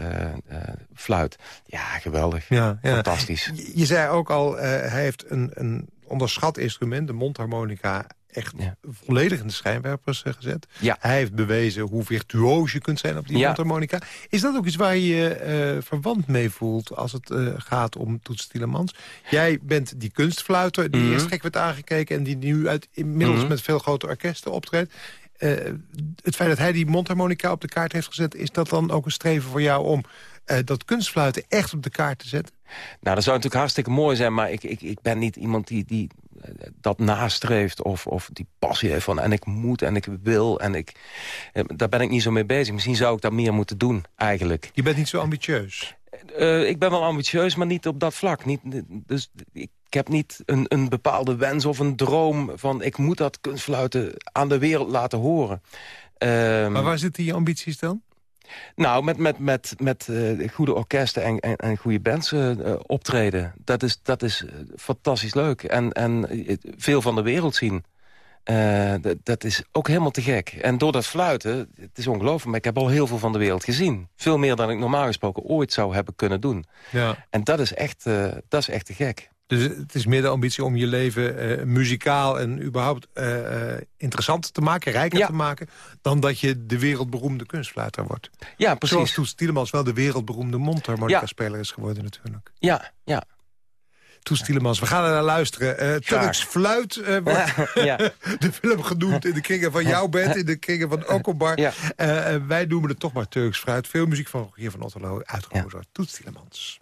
Speaker 4: fluit. Ja, geweldig.
Speaker 3: Ja, ja.
Speaker 4: Fantastisch.
Speaker 3: Je, je zei ook al, hij heeft een, een onderschat instrument, de mondharmonica echt
Speaker 4: Ja.
Speaker 3: volledig in de schijnwerpers uh, gezet.
Speaker 4: Ja.
Speaker 3: Hij heeft bewezen hoe virtuoos je kunt zijn op die mondharmonica. Is dat ook iets waar je eh, verwant mee voelt als het eh, gaat om Toets Tielemans? Jij bent die kunstfluiter die
Speaker 4: Mhm.
Speaker 3: eerst gek werd aangekeken... en die nu uit, inmiddels
Speaker 4: Mhm.
Speaker 3: met veel grote orkesten optreedt. Eh, het feit dat hij die mondharmonica op de kaart heeft gezet... is dat dan ook een streven voor jou om eh, dat kunstfluiten echt op de kaart te zetten?
Speaker 4: Nou, dat zou natuurlijk hartstikke mooi zijn, maar ik, ik, ik ben niet iemand die, die eh, dat nastreeft of, of die passie heeft van en ik moet en ik wil en ik, eh, daar ben ik niet zo mee bezig. Misschien zou ik dat meer moeten doen, eigenlijk.
Speaker 3: Je bent niet zo ambitieus.
Speaker 4: Eh, ik ben wel ambitieus, maar niet op dat vlak. Niet, dus ik Ik heb niet een, een bepaalde wens of een droom van... ik moet dat kunstfluiten aan de wereld laten horen. Ehm,
Speaker 3: maar waar zitten die ambities dan?
Speaker 4: Nou, met, met, met, met uh, goede orkesten en, en, en goede bands uh, optreden. Dat is, dat is fantastisch leuk. En, en veel van de wereld zien. dat is ook helemaal te gek. En door dat fluiten, het is ongelooflijk... maar ik heb al heel veel van de wereld gezien. Veel meer dan ik normaal gesproken ooit zou hebben kunnen doen. Ja. En dat is echt, dat is echt te gek.
Speaker 3: Dus het is meer de ambitie om je leven uh, muzikaal en überhaupt uh, interessant te maken, rijker te maken... dan dat je de wereldberoemde kunstfluiter wordt.
Speaker 4: Ja, precies.
Speaker 3: Zoals Toets Tielemans wel de wereldberoemde mondharmonica-speler is geworden natuurlijk.
Speaker 4: Ja, ja.
Speaker 3: Toets Tielemans, we gaan er naar luisteren. Uh, Turks Fluit wordt ja. de film genoemd in de kringen van jouw band... in de kringen van Okobar. Ja. wij noemen het toch maar Turks Fluit. Veel muziek van hier van Otterlo, uitgevoerd door Toets Tielemans.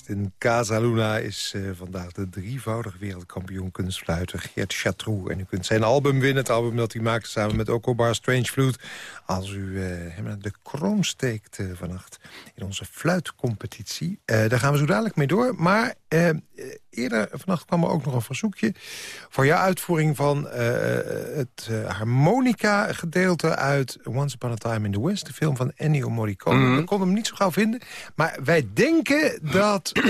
Speaker 3: In Casa Luna is uh, vandaag de drievoudig wereldkampioen kunstfluiter Gert Chatroux. En u kunt zijn album winnen, het album dat hij maakte samen met Okobar Strange Flute... als u uh, hem de kroon steekt uh, vannacht in onze fluitcompetitie. daar gaan we zo dadelijk mee door. Maar Eh, eerder vannacht kwam er ook nog een verzoekje... voor jouw uitvoering van eh, het uh, harmonica-gedeelte uit Once Upon a Time in the West... de film van Ennio Morricone.
Speaker 4: Mhm.
Speaker 3: We konden hem niet zo gauw vinden. Maar wij denken dat eh,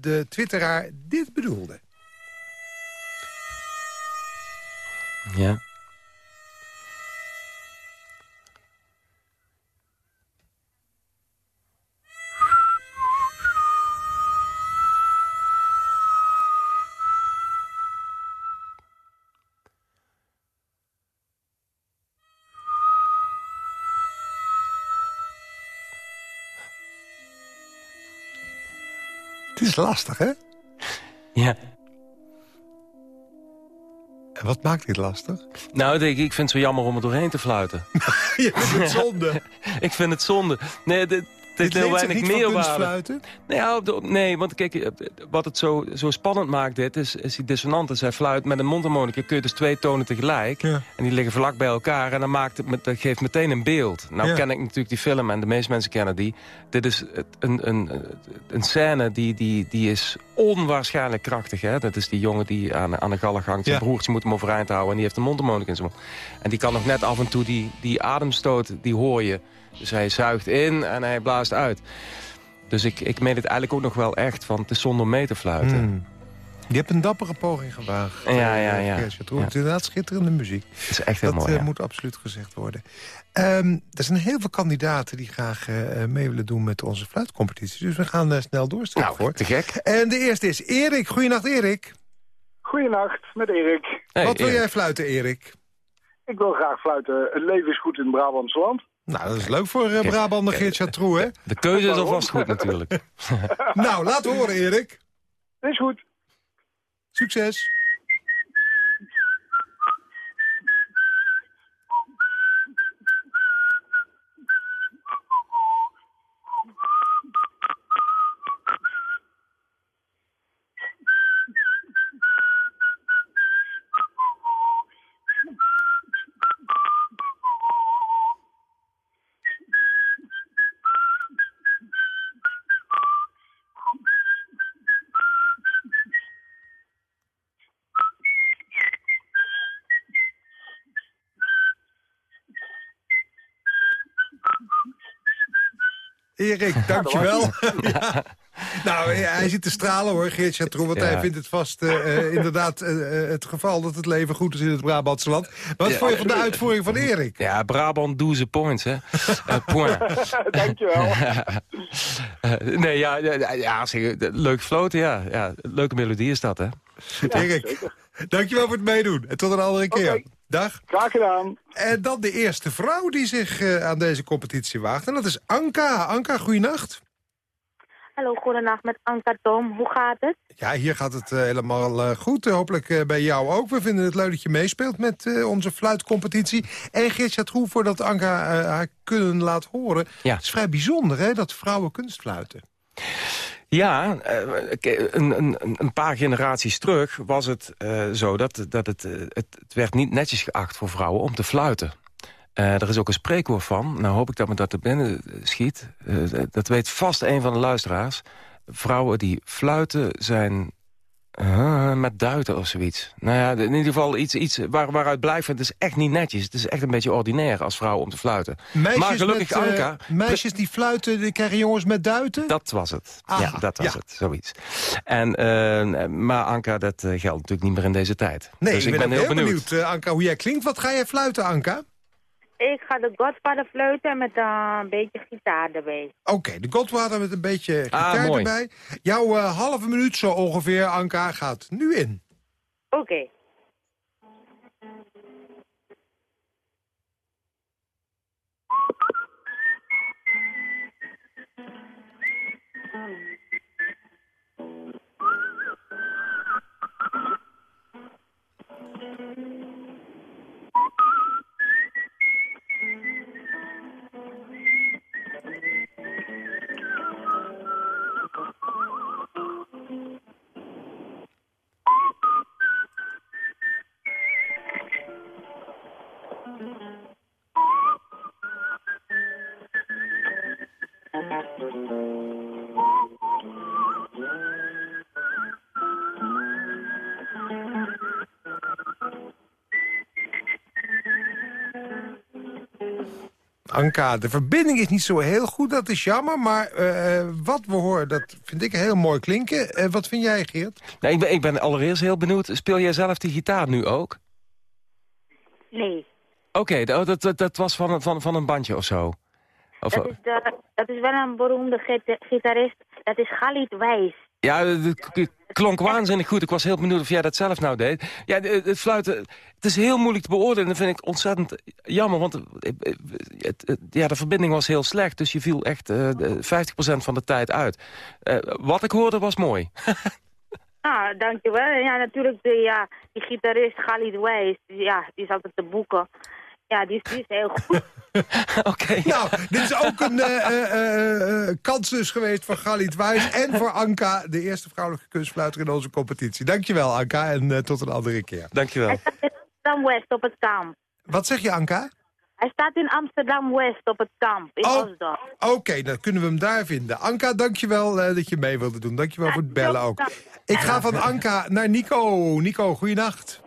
Speaker 3: de twitteraar dit bedoelde.
Speaker 4: Ja.
Speaker 3: Is lastig, hè?
Speaker 4: Ja.
Speaker 3: En wat maakt dit lastig?
Speaker 4: Nou, ik, ik vind het zo jammer om er doorheen te fluiten.
Speaker 3: Je vindt het zonde.
Speaker 4: ik vind het zonde. Nee, dit, Dit heel weinig meerwaarde. Nee, ja, op de- nee, want kijk, eh, wat het zo, zo spannend maakt dit, is, is die dissonanten. Zij fluit met een mondharmonica, kun je dus twee tonen tegelijk.
Speaker 3: Ja.
Speaker 4: En die liggen vlak bij elkaar en dan maakt het, dat geeft meteen een beeld. Nou
Speaker 3: Ja.
Speaker 4: ken ik natuurlijk die film en de meeste mensen kennen die. Dit is een, een, een scène die, die, die is onwaarschijnlijk krachtig. Hè? Dat is die jongen die aan, aan de gallig hangt. Zijn
Speaker 3: Ja.
Speaker 4: broertje moet hem overeind houden en die heeft een mondharmonica in zijn mond. En die kan nog net af en toe die, die ademstoot, die hoor je. Dus hij zuigt in en hij blaast uit. Dus ik, ik meen het eigenlijk ook nog wel echt van het is zonder mee te fluiten.
Speaker 3: Hmm. Je hebt een dappere poging gewaagd.
Speaker 4: Ja, ja,
Speaker 3: eh,
Speaker 4: ja. Ja.
Speaker 3: Het is inderdaad schitterende muziek.
Speaker 4: Het is echt heel
Speaker 3: Dat
Speaker 4: mooi.
Speaker 3: eh,
Speaker 4: ja.
Speaker 3: moet absoluut gezegd worden. Ehm, er zijn heel veel kandidaten die graag eh, mee willen doen met onze fluitcompetitie. Dus we gaan eh, snel door, stel ik
Speaker 4: Nou,
Speaker 3: voor.
Speaker 4: te gek.
Speaker 3: En de eerste is Erik. Goeienacht, Erik.
Speaker 10: Goedenacht, met Erik.
Speaker 4: Hey,
Speaker 3: Wat wil
Speaker 4: Erik.
Speaker 3: jij fluiten, Erik?
Speaker 10: Ik wil graag fluiten. Het leven is goed in het Brabantse land.
Speaker 3: Nou, dat is leuk voor uh,
Speaker 4: Kijk,
Speaker 3: Brabander
Speaker 4: kijk,
Speaker 3: Geert Chatroen, hè?
Speaker 4: De keuze is alvast goed natuurlijk.
Speaker 3: nou, laat horen, Erik.
Speaker 10: Is goed.
Speaker 3: Succes. Erik, dankjewel. Ja. Nou, hij zit te stralen hoor, Geert Chatroen. Want
Speaker 4: Ja.
Speaker 3: hij vindt het vast eh, eh, inderdaad eh, het geval dat het leven goed is in het Brabantse land. Wat
Speaker 4: Ja.
Speaker 3: vond je van de uitvoering van Erik?
Speaker 4: Ja, Brabant doe ze points, hè. Eh, point.
Speaker 10: Dankjewel.
Speaker 4: Nee, ja, ja, ja zeg, leuk floten, ja. ja. Leuke melodie is dat, hè.
Speaker 3: Erik, dankjewel voor het meedoen. En tot een andere keer. Dag.
Speaker 10: Graag gedaan.
Speaker 3: En dan de eerste vrouw die zich eh, aan deze competitie waagt. En dat is Anka. Anka, goeienacht.
Speaker 5: Hallo, goedenacht met Anka Tom. Hoe gaat het?
Speaker 3: Ja, hier gaat het eh, helemaal eh, goed. Hopelijk eh, bij jou ook. We vinden het leuk dat je meespeelt met eh, onze fluitcompetitie. En Geert Chatroe, voordat Anka eh, haar kunnen laat horen...
Speaker 4: Ja.
Speaker 3: Het is vrij bijzonder hè, dat vrouwen kunstfluiten.
Speaker 4: Ja, eh, een, een, een paar generaties terug was het eh, zo dat, dat het, eh, het, het werd niet netjes geacht voor vrouwen om te fluiten. Er is ook een spreekwoord van, nou hoop ik dat me dat te binnen schiet. Dat weet vast een van de luisteraars. Vrouwen die fluiten zijn met duiten of zoiets. Nou ja, in ieder geval iets, iets waar, waaruit blijft, het is echt niet netjes. Het is echt een beetje ordinair als vrouw om te fluiten.
Speaker 3: Meisjes
Speaker 4: maar gelukkig
Speaker 3: met, eh,
Speaker 4: Anka...
Speaker 3: meisjes die fluiten, die krijgen jongens met duiten?
Speaker 4: Dat was het.
Speaker 3: Aha,
Speaker 4: ja, dat was
Speaker 3: ja.
Speaker 4: het. Zoiets. En, eh, maar Anka, dat eh, geldt natuurlijk niet meer in deze tijd.
Speaker 3: Nee,
Speaker 4: dus
Speaker 3: ik ben,
Speaker 4: heel
Speaker 3: heel
Speaker 4: benieuwd.
Speaker 3: benieuwd, Anka, hoe jij klinkt. Wat ga jij fluiten, Anka?
Speaker 5: Ik ga de Godfather fluiten met een beetje gitaar erbij.
Speaker 3: Oké, de Godfather met een beetje
Speaker 4: ah,
Speaker 3: gitaar erbij. Jouw uh, halve minuut zo ongeveer, Anka, gaat nu in.
Speaker 5: Oké.
Speaker 3: Anka, de verbinding is niet zo heel goed, dat is jammer. Maar eh, wat we horen, dat vind ik heel mooi klinken. Uh, wat vind jij, Geert?
Speaker 4: Nou, ik, ben, ik ben allereerst heel benieuwd. Speel jij zelf die gitaar nu ook?
Speaker 5: Nee.
Speaker 4: Oké, oh, dat, dat, dat was van, van, van een bandje of zo? Of,
Speaker 5: Dat is, de, dat is wel een beroemde gita- gitarist. Dat is Galit Wijs.
Speaker 4: Ja, het klonk waanzinnig goed. Ik was heel benieuwd of jij dat zelf nou deed. Ja, het fluiten, het is heel moeilijk te beoordelen. Dat vind ik ontzettend jammer, want eh, eh, het, het- ja, de verbinding was heel slecht. Dus je viel echt eh, de 50% van de tijd uit. Eh, wat ik hoorde was mooi.
Speaker 5: Ah, dankjewel. Ja, natuurlijk, de, ja, die gitarist Wijs. die- Ja, die is altijd te boeken. Ja, die is, die is heel goed.
Speaker 4: Oké.
Speaker 3: Nou, dit is ook een eh, eh, eh, eh, kans dus geweest voor Galit Wijs... en voor Anka, de eerste vrouwelijke kunstfluiter in onze competitie. Dankjewel, Anka, en tot een andere keer.
Speaker 4: Dankjewel.
Speaker 5: Hij staat in Amsterdam-West op het kamp.
Speaker 3: Wat zeg je, Anka?
Speaker 5: Hij staat in Amsterdam-West op het kamp, in
Speaker 3: Oh.
Speaker 5: Osdorp.
Speaker 3: Oké, dan kunnen we hem daar vinden. Anka, dankjewel eh, dat je mee wilde doen. Dankjewel voor het bellen ook. Ik ga van Anka naar Nico. Nico, goeienacht.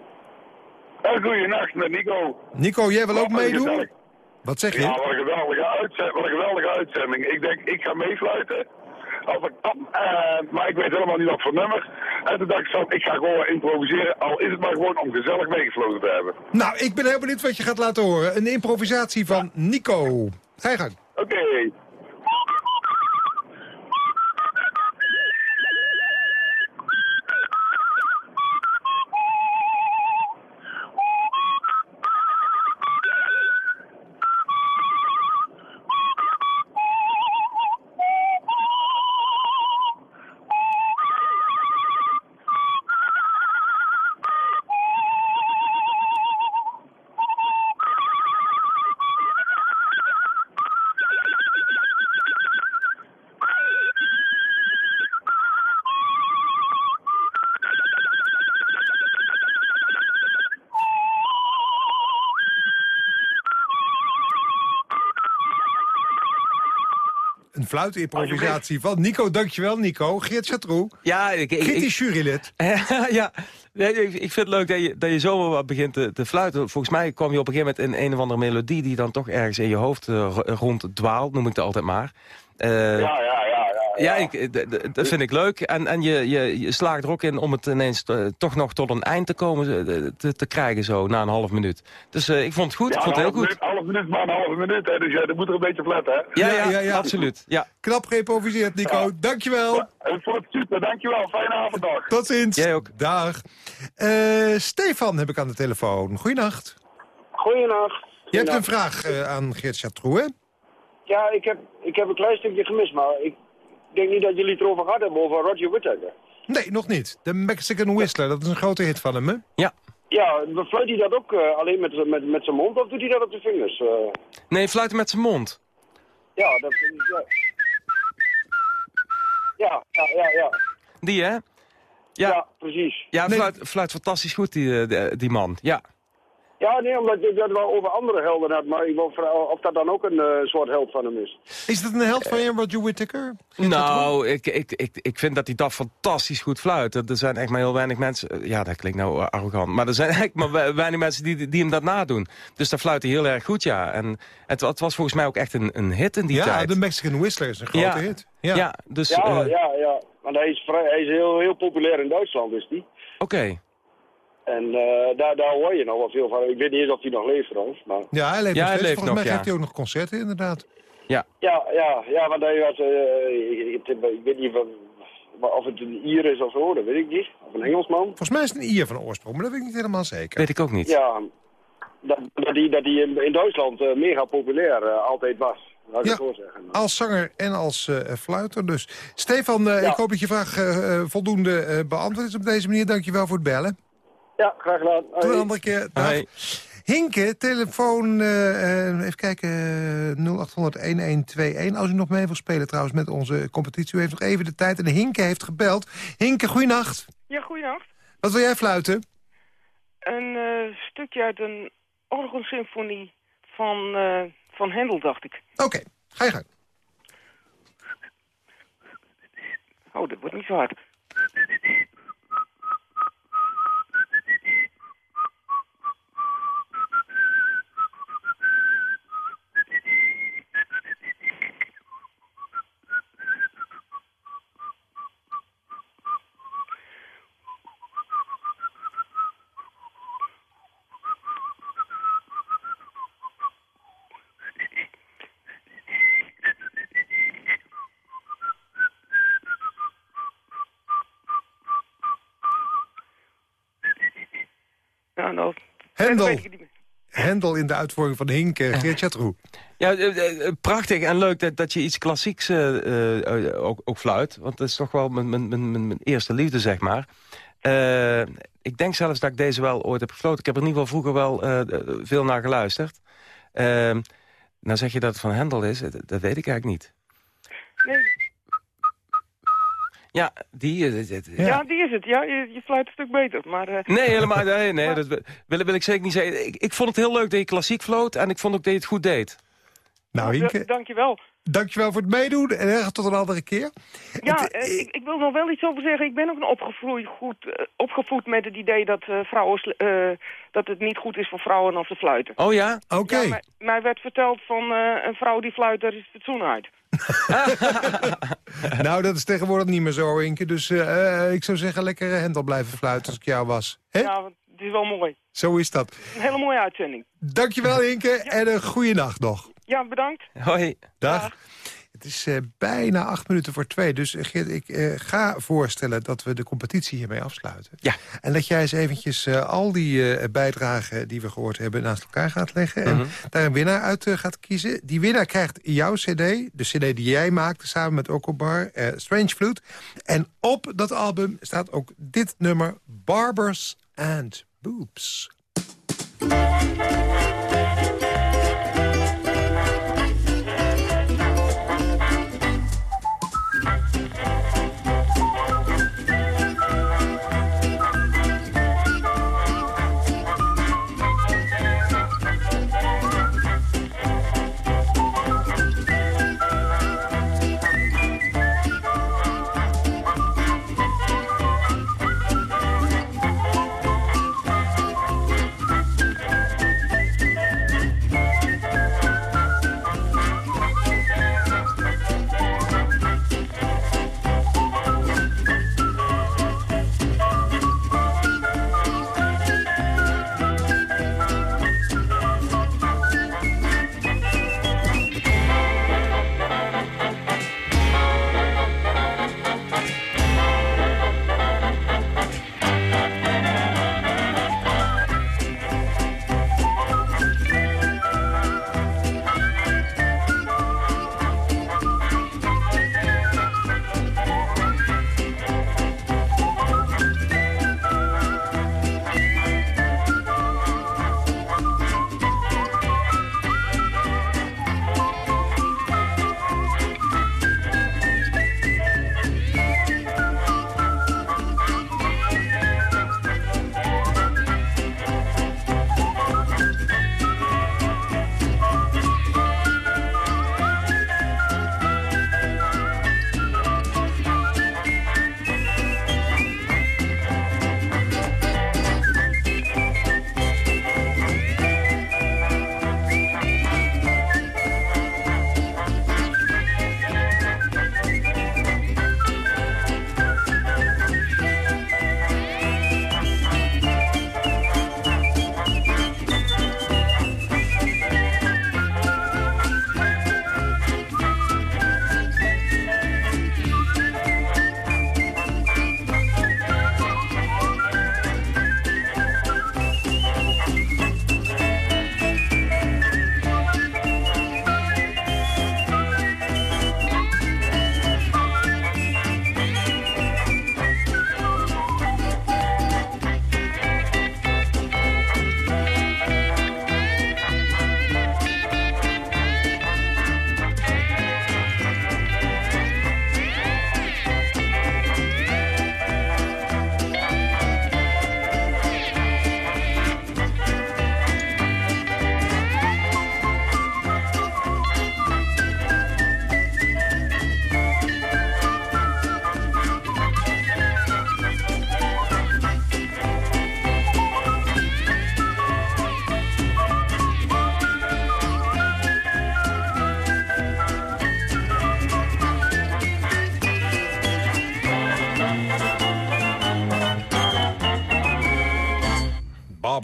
Speaker 10: Uh, goeienacht met Nico.
Speaker 3: Nico, jij wil ook meedoen? Wat zeg
Speaker 10: Ja,
Speaker 3: je?
Speaker 10: wat een geweldige uitzending. Wat een geweldige uitzending. Ik denk, ik ga meefluiten. Als ik kan. Maar ik weet helemaal niet wat voor nummer. En toen dacht ik zo, ik ga gewoon improviseren. Al is het maar gewoon om gezellig meegefloten te hebben.
Speaker 3: Nou, ik ben heel benieuwd wat je gaat laten horen. Een improvisatie van Nico. Ga je gang.
Speaker 10: Oké.
Speaker 3: Fluitimprovisatie van Nico. Dankjewel, Nico. Geert Chatroux.
Speaker 4: Ja, ik, ik, ik-
Speaker 3: jurylid.
Speaker 4: ja, nee, ik, ik vind het leuk dat je, dat je zomaar wat begint te, te fluiten. Volgens mij kwam je op een gegeven moment in een of andere melodie... die dan toch ergens in je hoofd eh, ro- rond dwaalt, noem ik het altijd maar. Eh,
Speaker 10: Ja, ja, ja.
Speaker 4: ik, eh, dat vind ik leuk. En, en je, je, je slaagt er ook in om het ineens eh, toch nog tot een eind te komen eh, te, te krijgen zo, na een half minuut. Dus eh, ik vond het goed,
Speaker 10: Ja,
Speaker 4: ik vond
Speaker 10: een
Speaker 4: het heel
Speaker 10: half
Speaker 4: goed.
Speaker 10: minuut, half minuut, maar een halve minuut. Hè, dus ja, dat moet er een beetje flatten, hè.
Speaker 4: Ja,
Speaker 3: Ja,
Speaker 4: ja, absoluut. Ja.
Speaker 3: Knap geïmproviseerd, Nico. Dankjewel.
Speaker 10: Ik vond het super, dankjewel. Fijne avond nog.
Speaker 3: Tot ziens.
Speaker 4: Jij ook.
Speaker 3: Dag. Eh, Stefan heb ik aan de telefoon. Goeienacht.
Speaker 10: Goeienacht.
Speaker 3: Je hebt een vraag eh, aan Geert Chatroux, hè?
Speaker 10: Ja, ik heb, ik heb een klein stukje gemist, maar ik denk niet dat jullie het erover gehad hebben, over Roger Whittaker.
Speaker 3: Nee, nog niet. De Mexican Whistler, dat is een grote hit van hem, hè?
Speaker 4: ja.
Speaker 10: Ja, fluit hij dat ook eh, alleen met, met, met zijn mond of doet hij dat op de vingers? Eh,
Speaker 4: Nee, fluiten met zijn mond.
Speaker 10: ja, dat vind ik... Ja. Ja, ja, ja, ja.
Speaker 4: Die, hè?
Speaker 10: Ja,
Speaker 4: Ja,
Speaker 10: precies.
Speaker 4: ja
Speaker 3: Nee.
Speaker 4: fluit, fluit fantastisch goed, die, eh, die, die man. Ja.
Speaker 10: Ja, nee, omdat je dat wel over andere helden had, maar ik wil vragen of dat dan ook een eh, soort held van hem is.
Speaker 3: Is dat een held van je, Roger Whittaker?
Speaker 4: Nou, ik, ik, ik, ik vind dat hij dat fantastisch goed fluit. Er zijn echt maar heel weinig mensen... Ja, dat klinkt nou arrogant. Maar er zijn eigenlijk maar we- weinig mensen die, die hem dat nadoen. Dus daar fluit hij heel erg goed, ja. En het, het was volgens mij ook echt een, een hit in die
Speaker 3: Ja,
Speaker 4: tijd.
Speaker 3: de Mexican Whistler is een grote
Speaker 4: Ja.
Speaker 3: hit.
Speaker 4: ja.
Speaker 3: Ja.
Speaker 4: dus...
Speaker 10: Ja,
Speaker 4: eh,
Speaker 10: ja, ja. Want hij is, vrij, hij is heel, heel populair in Duitsland, is die.
Speaker 4: Oké.
Speaker 10: En eh, daar, daar hoor je nog wel veel van. Ik weet niet eens of hij nog leeft trouwens, maar...
Speaker 3: Ja, hij leeft
Speaker 4: Ja,
Speaker 3: nog
Speaker 4: hij
Speaker 3: steeds.
Speaker 4: leeft
Speaker 3: Volgens mij
Speaker 4: nog, ja.
Speaker 3: geeft hij ook nog concerten, inderdaad.
Speaker 10: Ja, ja, ja, want hij was, eh, ik, ik, ik weet niet of, of het een Ier is of zo, dat weet ik niet. Of een Engelsman.
Speaker 3: Volgens mij is het een Ier van oorsprong, maar dat weet ik niet helemaal zeker.
Speaker 4: Weet ik ook niet.
Speaker 10: Ja, dat, dat hij dat die in, in Duitsland eh, mega populair altijd was. Laat ik
Speaker 3: Ja.
Speaker 10: zeggen.
Speaker 3: Als zanger en als eh, fluiter dus. Stefan,
Speaker 10: Ja.
Speaker 3: ik hoop dat je vraag voldoende eh, beantwoord is op deze manier. Dankjewel voor het bellen.
Speaker 10: Ja, graag gedaan.
Speaker 3: Tot
Speaker 10: Hoi.
Speaker 3: een andere keer. Dag.
Speaker 4: Hoi.
Speaker 3: Hinke, telefoon, eh, eh, even kijken, eh, 0800-1121. Als u nog mee wil spelen trouwens met onze competitie. U heeft nog even de tijd en Hinke heeft gebeld. Hinke, goeienacht.
Speaker 11: Ja, goeienacht.
Speaker 3: Wat wil jij fluiten?
Speaker 11: Een eh, stukje uit een orgelsymfonie van, eh, van Hendel, dacht ik.
Speaker 3: Oké, ga je gang.
Speaker 11: Oh, dat wordt niet zo hard. Nou,
Speaker 3: Hendel. in de uitvoering van Hinke, Geert Chatroux.
Speaker 4: Ja, eh, eh, prachtig en leuk dat, dat je iets klassieks eh, eh, ook, ook fluit. Want dat is toch wel mijn, mijn, mijn, mijn eerste liefde, zeg maar. Eh, ik denk zelfs dat ik deze wel ooit heb gefloten. Ik heb er in ieder geval vroeger wel eh, eh, veel naar geluisterd. Eh, nou zeg je dat het van Hendel is, dat, dat weet ik eigenlijk niet.
Speaker 11: Nee.
Speaker 4: Ja, die... eh, dit- dit-
Speaker 11: Ja. die is het. Ja, je, je fluit een stuk beter. Maar, eh,
Speaker 4: Nee, helemaal nee, nee, dat wil, wil ik zeker niet zeggen. Ik, ik vond het heel leuk dat je klassiek floot en ik vond ook dat je het goed deed.
Speaker 3: Nou,
Speaker 11: ja,
Speaker 3: Hinke,
Speaker 11: dankjewel.
Speaker 3: dankjewel voor het meedoen en erg tot een andere keer.
Speaker 11: Ja,
Speaker 3: Het-
Speaker 11: eh, ik, ik wil nog wel iets over zeggen. Ik ben ook opgevoed, goed, eh, opgevoed met het idee dat, eh, vrouwen, eh, dat het niet goed is voor vrouwen om te fluiten.
Speaker 4: Oh ja?
Speaker 3: Oké,
Speaker 11: Ja, mij, mij werd verteld van eh, een vrouw die fluit, daar is het fatsoen uit.
Speaker 3: nou dat is tegenwoordig niet meer zo, Hinke. Dus eh, eh, ik zou zeggen, lekker eh, Hendel blijven fluiten als ik jou was. Hè?
Speaker 11: Ja, het is wel mooi.
Speaker 3: Zo is dat.
Speaker 11: Een hele mooie uitzending.
Speaker 3: Dankjewel, Hinke, en een goede nacht nog.
Speaker 11: Ja, bedankt.
Speaker 4: Hoi.
Speaker 3: Dag. Het is eh, bijna acht minuten voor twee. Dus eh, Geert, ik eh, ga voorstellen dat we de competitie hiermee afsluiten.
Speaker 4: Ja.
Speaker 3: En dat jij eens eventjes eh, al die eh, bijdragen die we gehoord hebben... naast elkaar gaat leggen. En
Speaker 4: Mhm.
Speaker 3: daar een winnaar uit gaat kiezen. Die winnaar krijgt jouw cd. De cd die jij maakte samen met Okobar. eh Strange Flute. En op dat album staat ook dit nummer. Barbers and Boobs.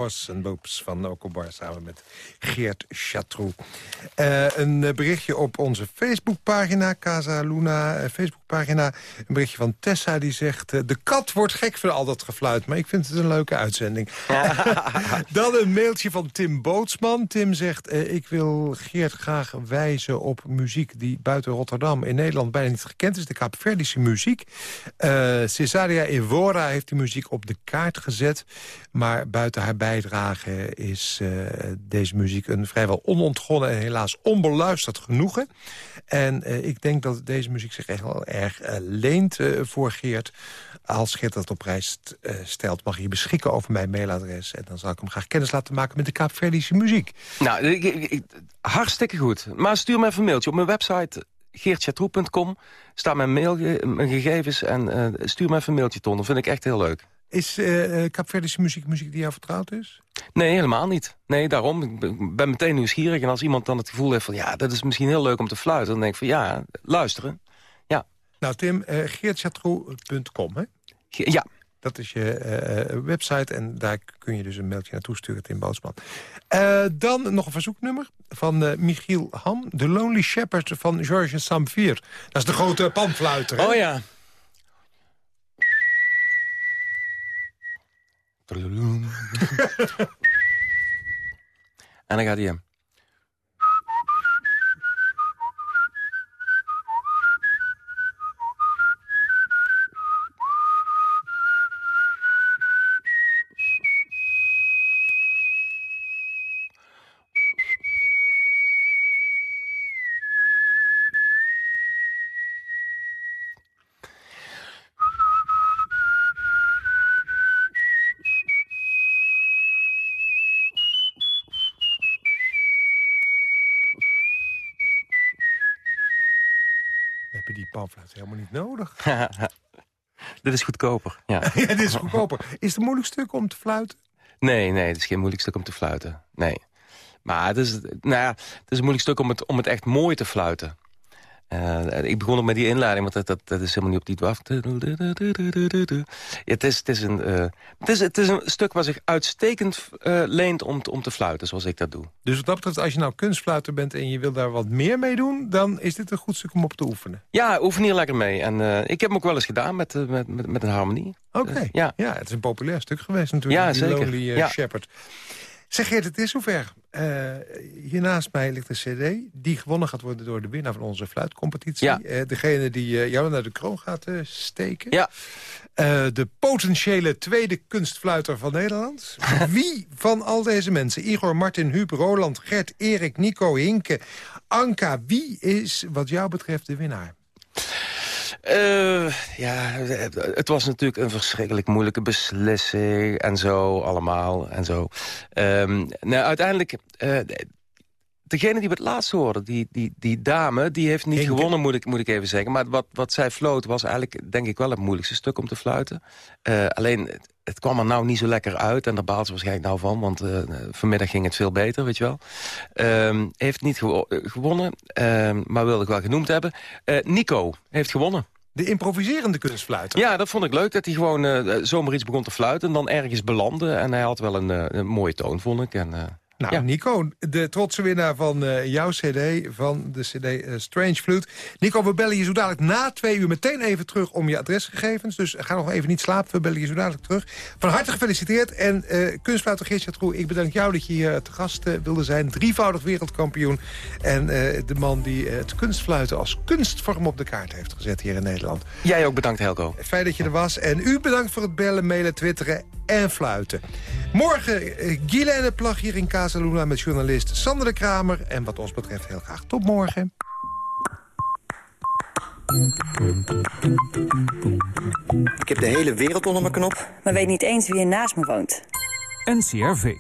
Speaker 3: En Boobs van Okobar samen met Geert Chatroux. Eh, een eh, berichtje op onze Facebookpagina, Casa Luna, eh, Facebook Facebookpagina. Een berichtje van Tessa die zegt... de kat wordt gek van al dat gefluit, maar ik vind het een leuke uitzending. Dan een mailtje van Tim Bootsman. Tim zegt, ik wil Geert graag wijzen op muziek... die buiten Rotterdam in Nederland bijna niet gekend is. De Kaapverdische muziek. Cesaria Evora heeft die muziek op de kaart gezet. Maar buiten haar bijdrage is deze muziek een vrijwel onontgonnen... en helaas onbeluisterd genoegen. En eh, ik denk dat deze muziek zich echt wel erg eh, leent eh, voor Geert. Als Geert dat op prijs stelt, mag je beschikken over mijn mailadres. En dan zal ik hem graag kennis laten maken met de Kaapverdische muziek.
Speaker 4: Nou, ik, ik- ik- hartstikke goed. Maar stuur me even een mailtje. Op mijn website geertchatroe.com staan mijn, mail, mijn gegevens. En stuur me even een mailtje, Ton. Dat vind ik echt heel leuk.
Speaker 3: Is eh, Kaapverdische muziek muziek die jou vertrouwd is?
Speaker 4: Nee, helemaal niet. Nee, daarom. Ik ben- meteen nieuwsgierig. En als iemand dan het gevoel heeft van... ja, dat is misschien heel leuk om te fluiten... dan denk ik van ja, luisteren. Ja.
Speaker 3: Nou, Tim, geertchatroe.com, hè?
Speaker 4: Ge- Ja.
Speaker 3: Dat is je eh, eh, website en daar kun je dus een mailtje naartoe sturen, Tim Bootsman. Dan nog een verzoeknummer van Michiel Ham. The Lonely Shepherd van Georges Samvier. Dat is de grote panfluiter, hè?
Speaker 4: Oh ja. en dan gaat hij hem.
Speaker 3: Die panfluit helemaal niet nodig.
Speaker 4: Dit is goedkoper. Ja.
Speaker 3: ja, dit is goedkoper. Is het een moeilijk stuk om te fluiten?
Speaker 4: Nee, nee, het is geen moeilijk stuk om te fluiten. Nee. Maar het is, nou ja, het is een moeilijk stuk om het, om het echt mooi te fluiten. Eh, ik begon ook met die inleiding, want dat, dat, dat is helemaal niet op die dwaf. Het is, het, is een, eh, het, is, het is een stuk wat zich uitstekend eh, leent om, te- om te fluiten, zoals ik dat doe.
Speaker 3: Dus wat dat betreft, als je nou kunstfluiter bent en je wil daar wat meer mee doen... dan is dit een goed stuk om op te oefenen.
Speaker 4: Ja, oefen hier lekker mee. En ik heb hem ook wel eens gedaan met, met, met, met een harmonie.
Speaker 3: Oké,
Speaker 4: Dus, ja.
Speaker 3: ja, het is een populair stuk geweest natuurlijk.
Speaker 4: Ja, zeker.
Speaker 3: Lonely
Speaker 4: Ja.
Speaker 3: Shepherd. Zeg Geert, het is zover. Eh hier naast mij ligt een cd die gewonnen gaat worden door de winnaar van onze fluitcompetitie.
Speaker 4: Ja.
Speaker 3: Eh, degene die eh, jou naar de kroon gaat eh, steken.
Speaker 4: Ja.
Speaker 3: Eh, de potentiële tweede kunstfluiter van Nederland. Wie van al deze mensen, Igor, Martin, Huub, Roland, Gert, Erik, Nico, Hinke, Anka... wie is wat jou betreft de winnaar?
Speaker 4: Eh, ja, het was natuurlijk een verschrikkelijk moeilijke beslissing en zo, allemaal en zo. Ehm, nou, uiteindelijk, eh, degene die we het laatst hoorden, die, die, die dame, die heeft niet gewonnen, moet ik, moet ik even zeggen. Maar wat, wat zij floot was eigenlijk, denk ik wel, het moeilijkste stuk om te fluiten. Eh, alleen, het, het kwam er nou niet zo lekker uit en daar baalt ze waarschijnlijk nou van, want vanmiddag ging het veel beter, weet je wel. Ehm, heeft niet gewo- gewonnen, ehm, maar wilde ik wel genoemd hebben. Nico heeft gewonnen.
Speaker 3: De improviserende kunstfluiter.
Speaker 4: Ja, dat vond ik leuk, dat hij gewoon eh, zomaar iets begon te fluiten... en dan ergens belandde. En hij had wel een, eh, een mooie toon, vond ik. Eh,
Speaker 3: Nou,
Speaker 4: ja.
Speaker 3: Nico, de trotse winnaar van eh, jouw cd, van de cd eh, Strange Flute. Nico, we bellen je zo dadelijk na twee uur meteen even terug om je adresgegevens. Dus ga nog even niet slapen, we bellen je zo dadelijk terug. Van harte gefeliciteerd. En eh kunstfluiter Geert Chatroe, ik bedank jou dat je hier te gast wilde zijn. Drievoudig wereldkampioen. En de man die het kunstfluiten als kunstvorm op de kaart heeft gezet hier in Nederland.
Speaker 4: Jij ook bedankt, Helco.
Speaker 3: Fijn dat je er was. En u bedankt voor het bellen, mailen, twitteren en fluiten. Morgen eh, Guylaine Plag hier in Casaluna met journalist Sander de Kramer. En wat ons betreft heel graag tot morgen.
Speaker 12: Ik heb de hele wereld onder mijn knop.
Speaker 13: maar weet niet eens wie er naast me woont.
Speaker 14: NCRV.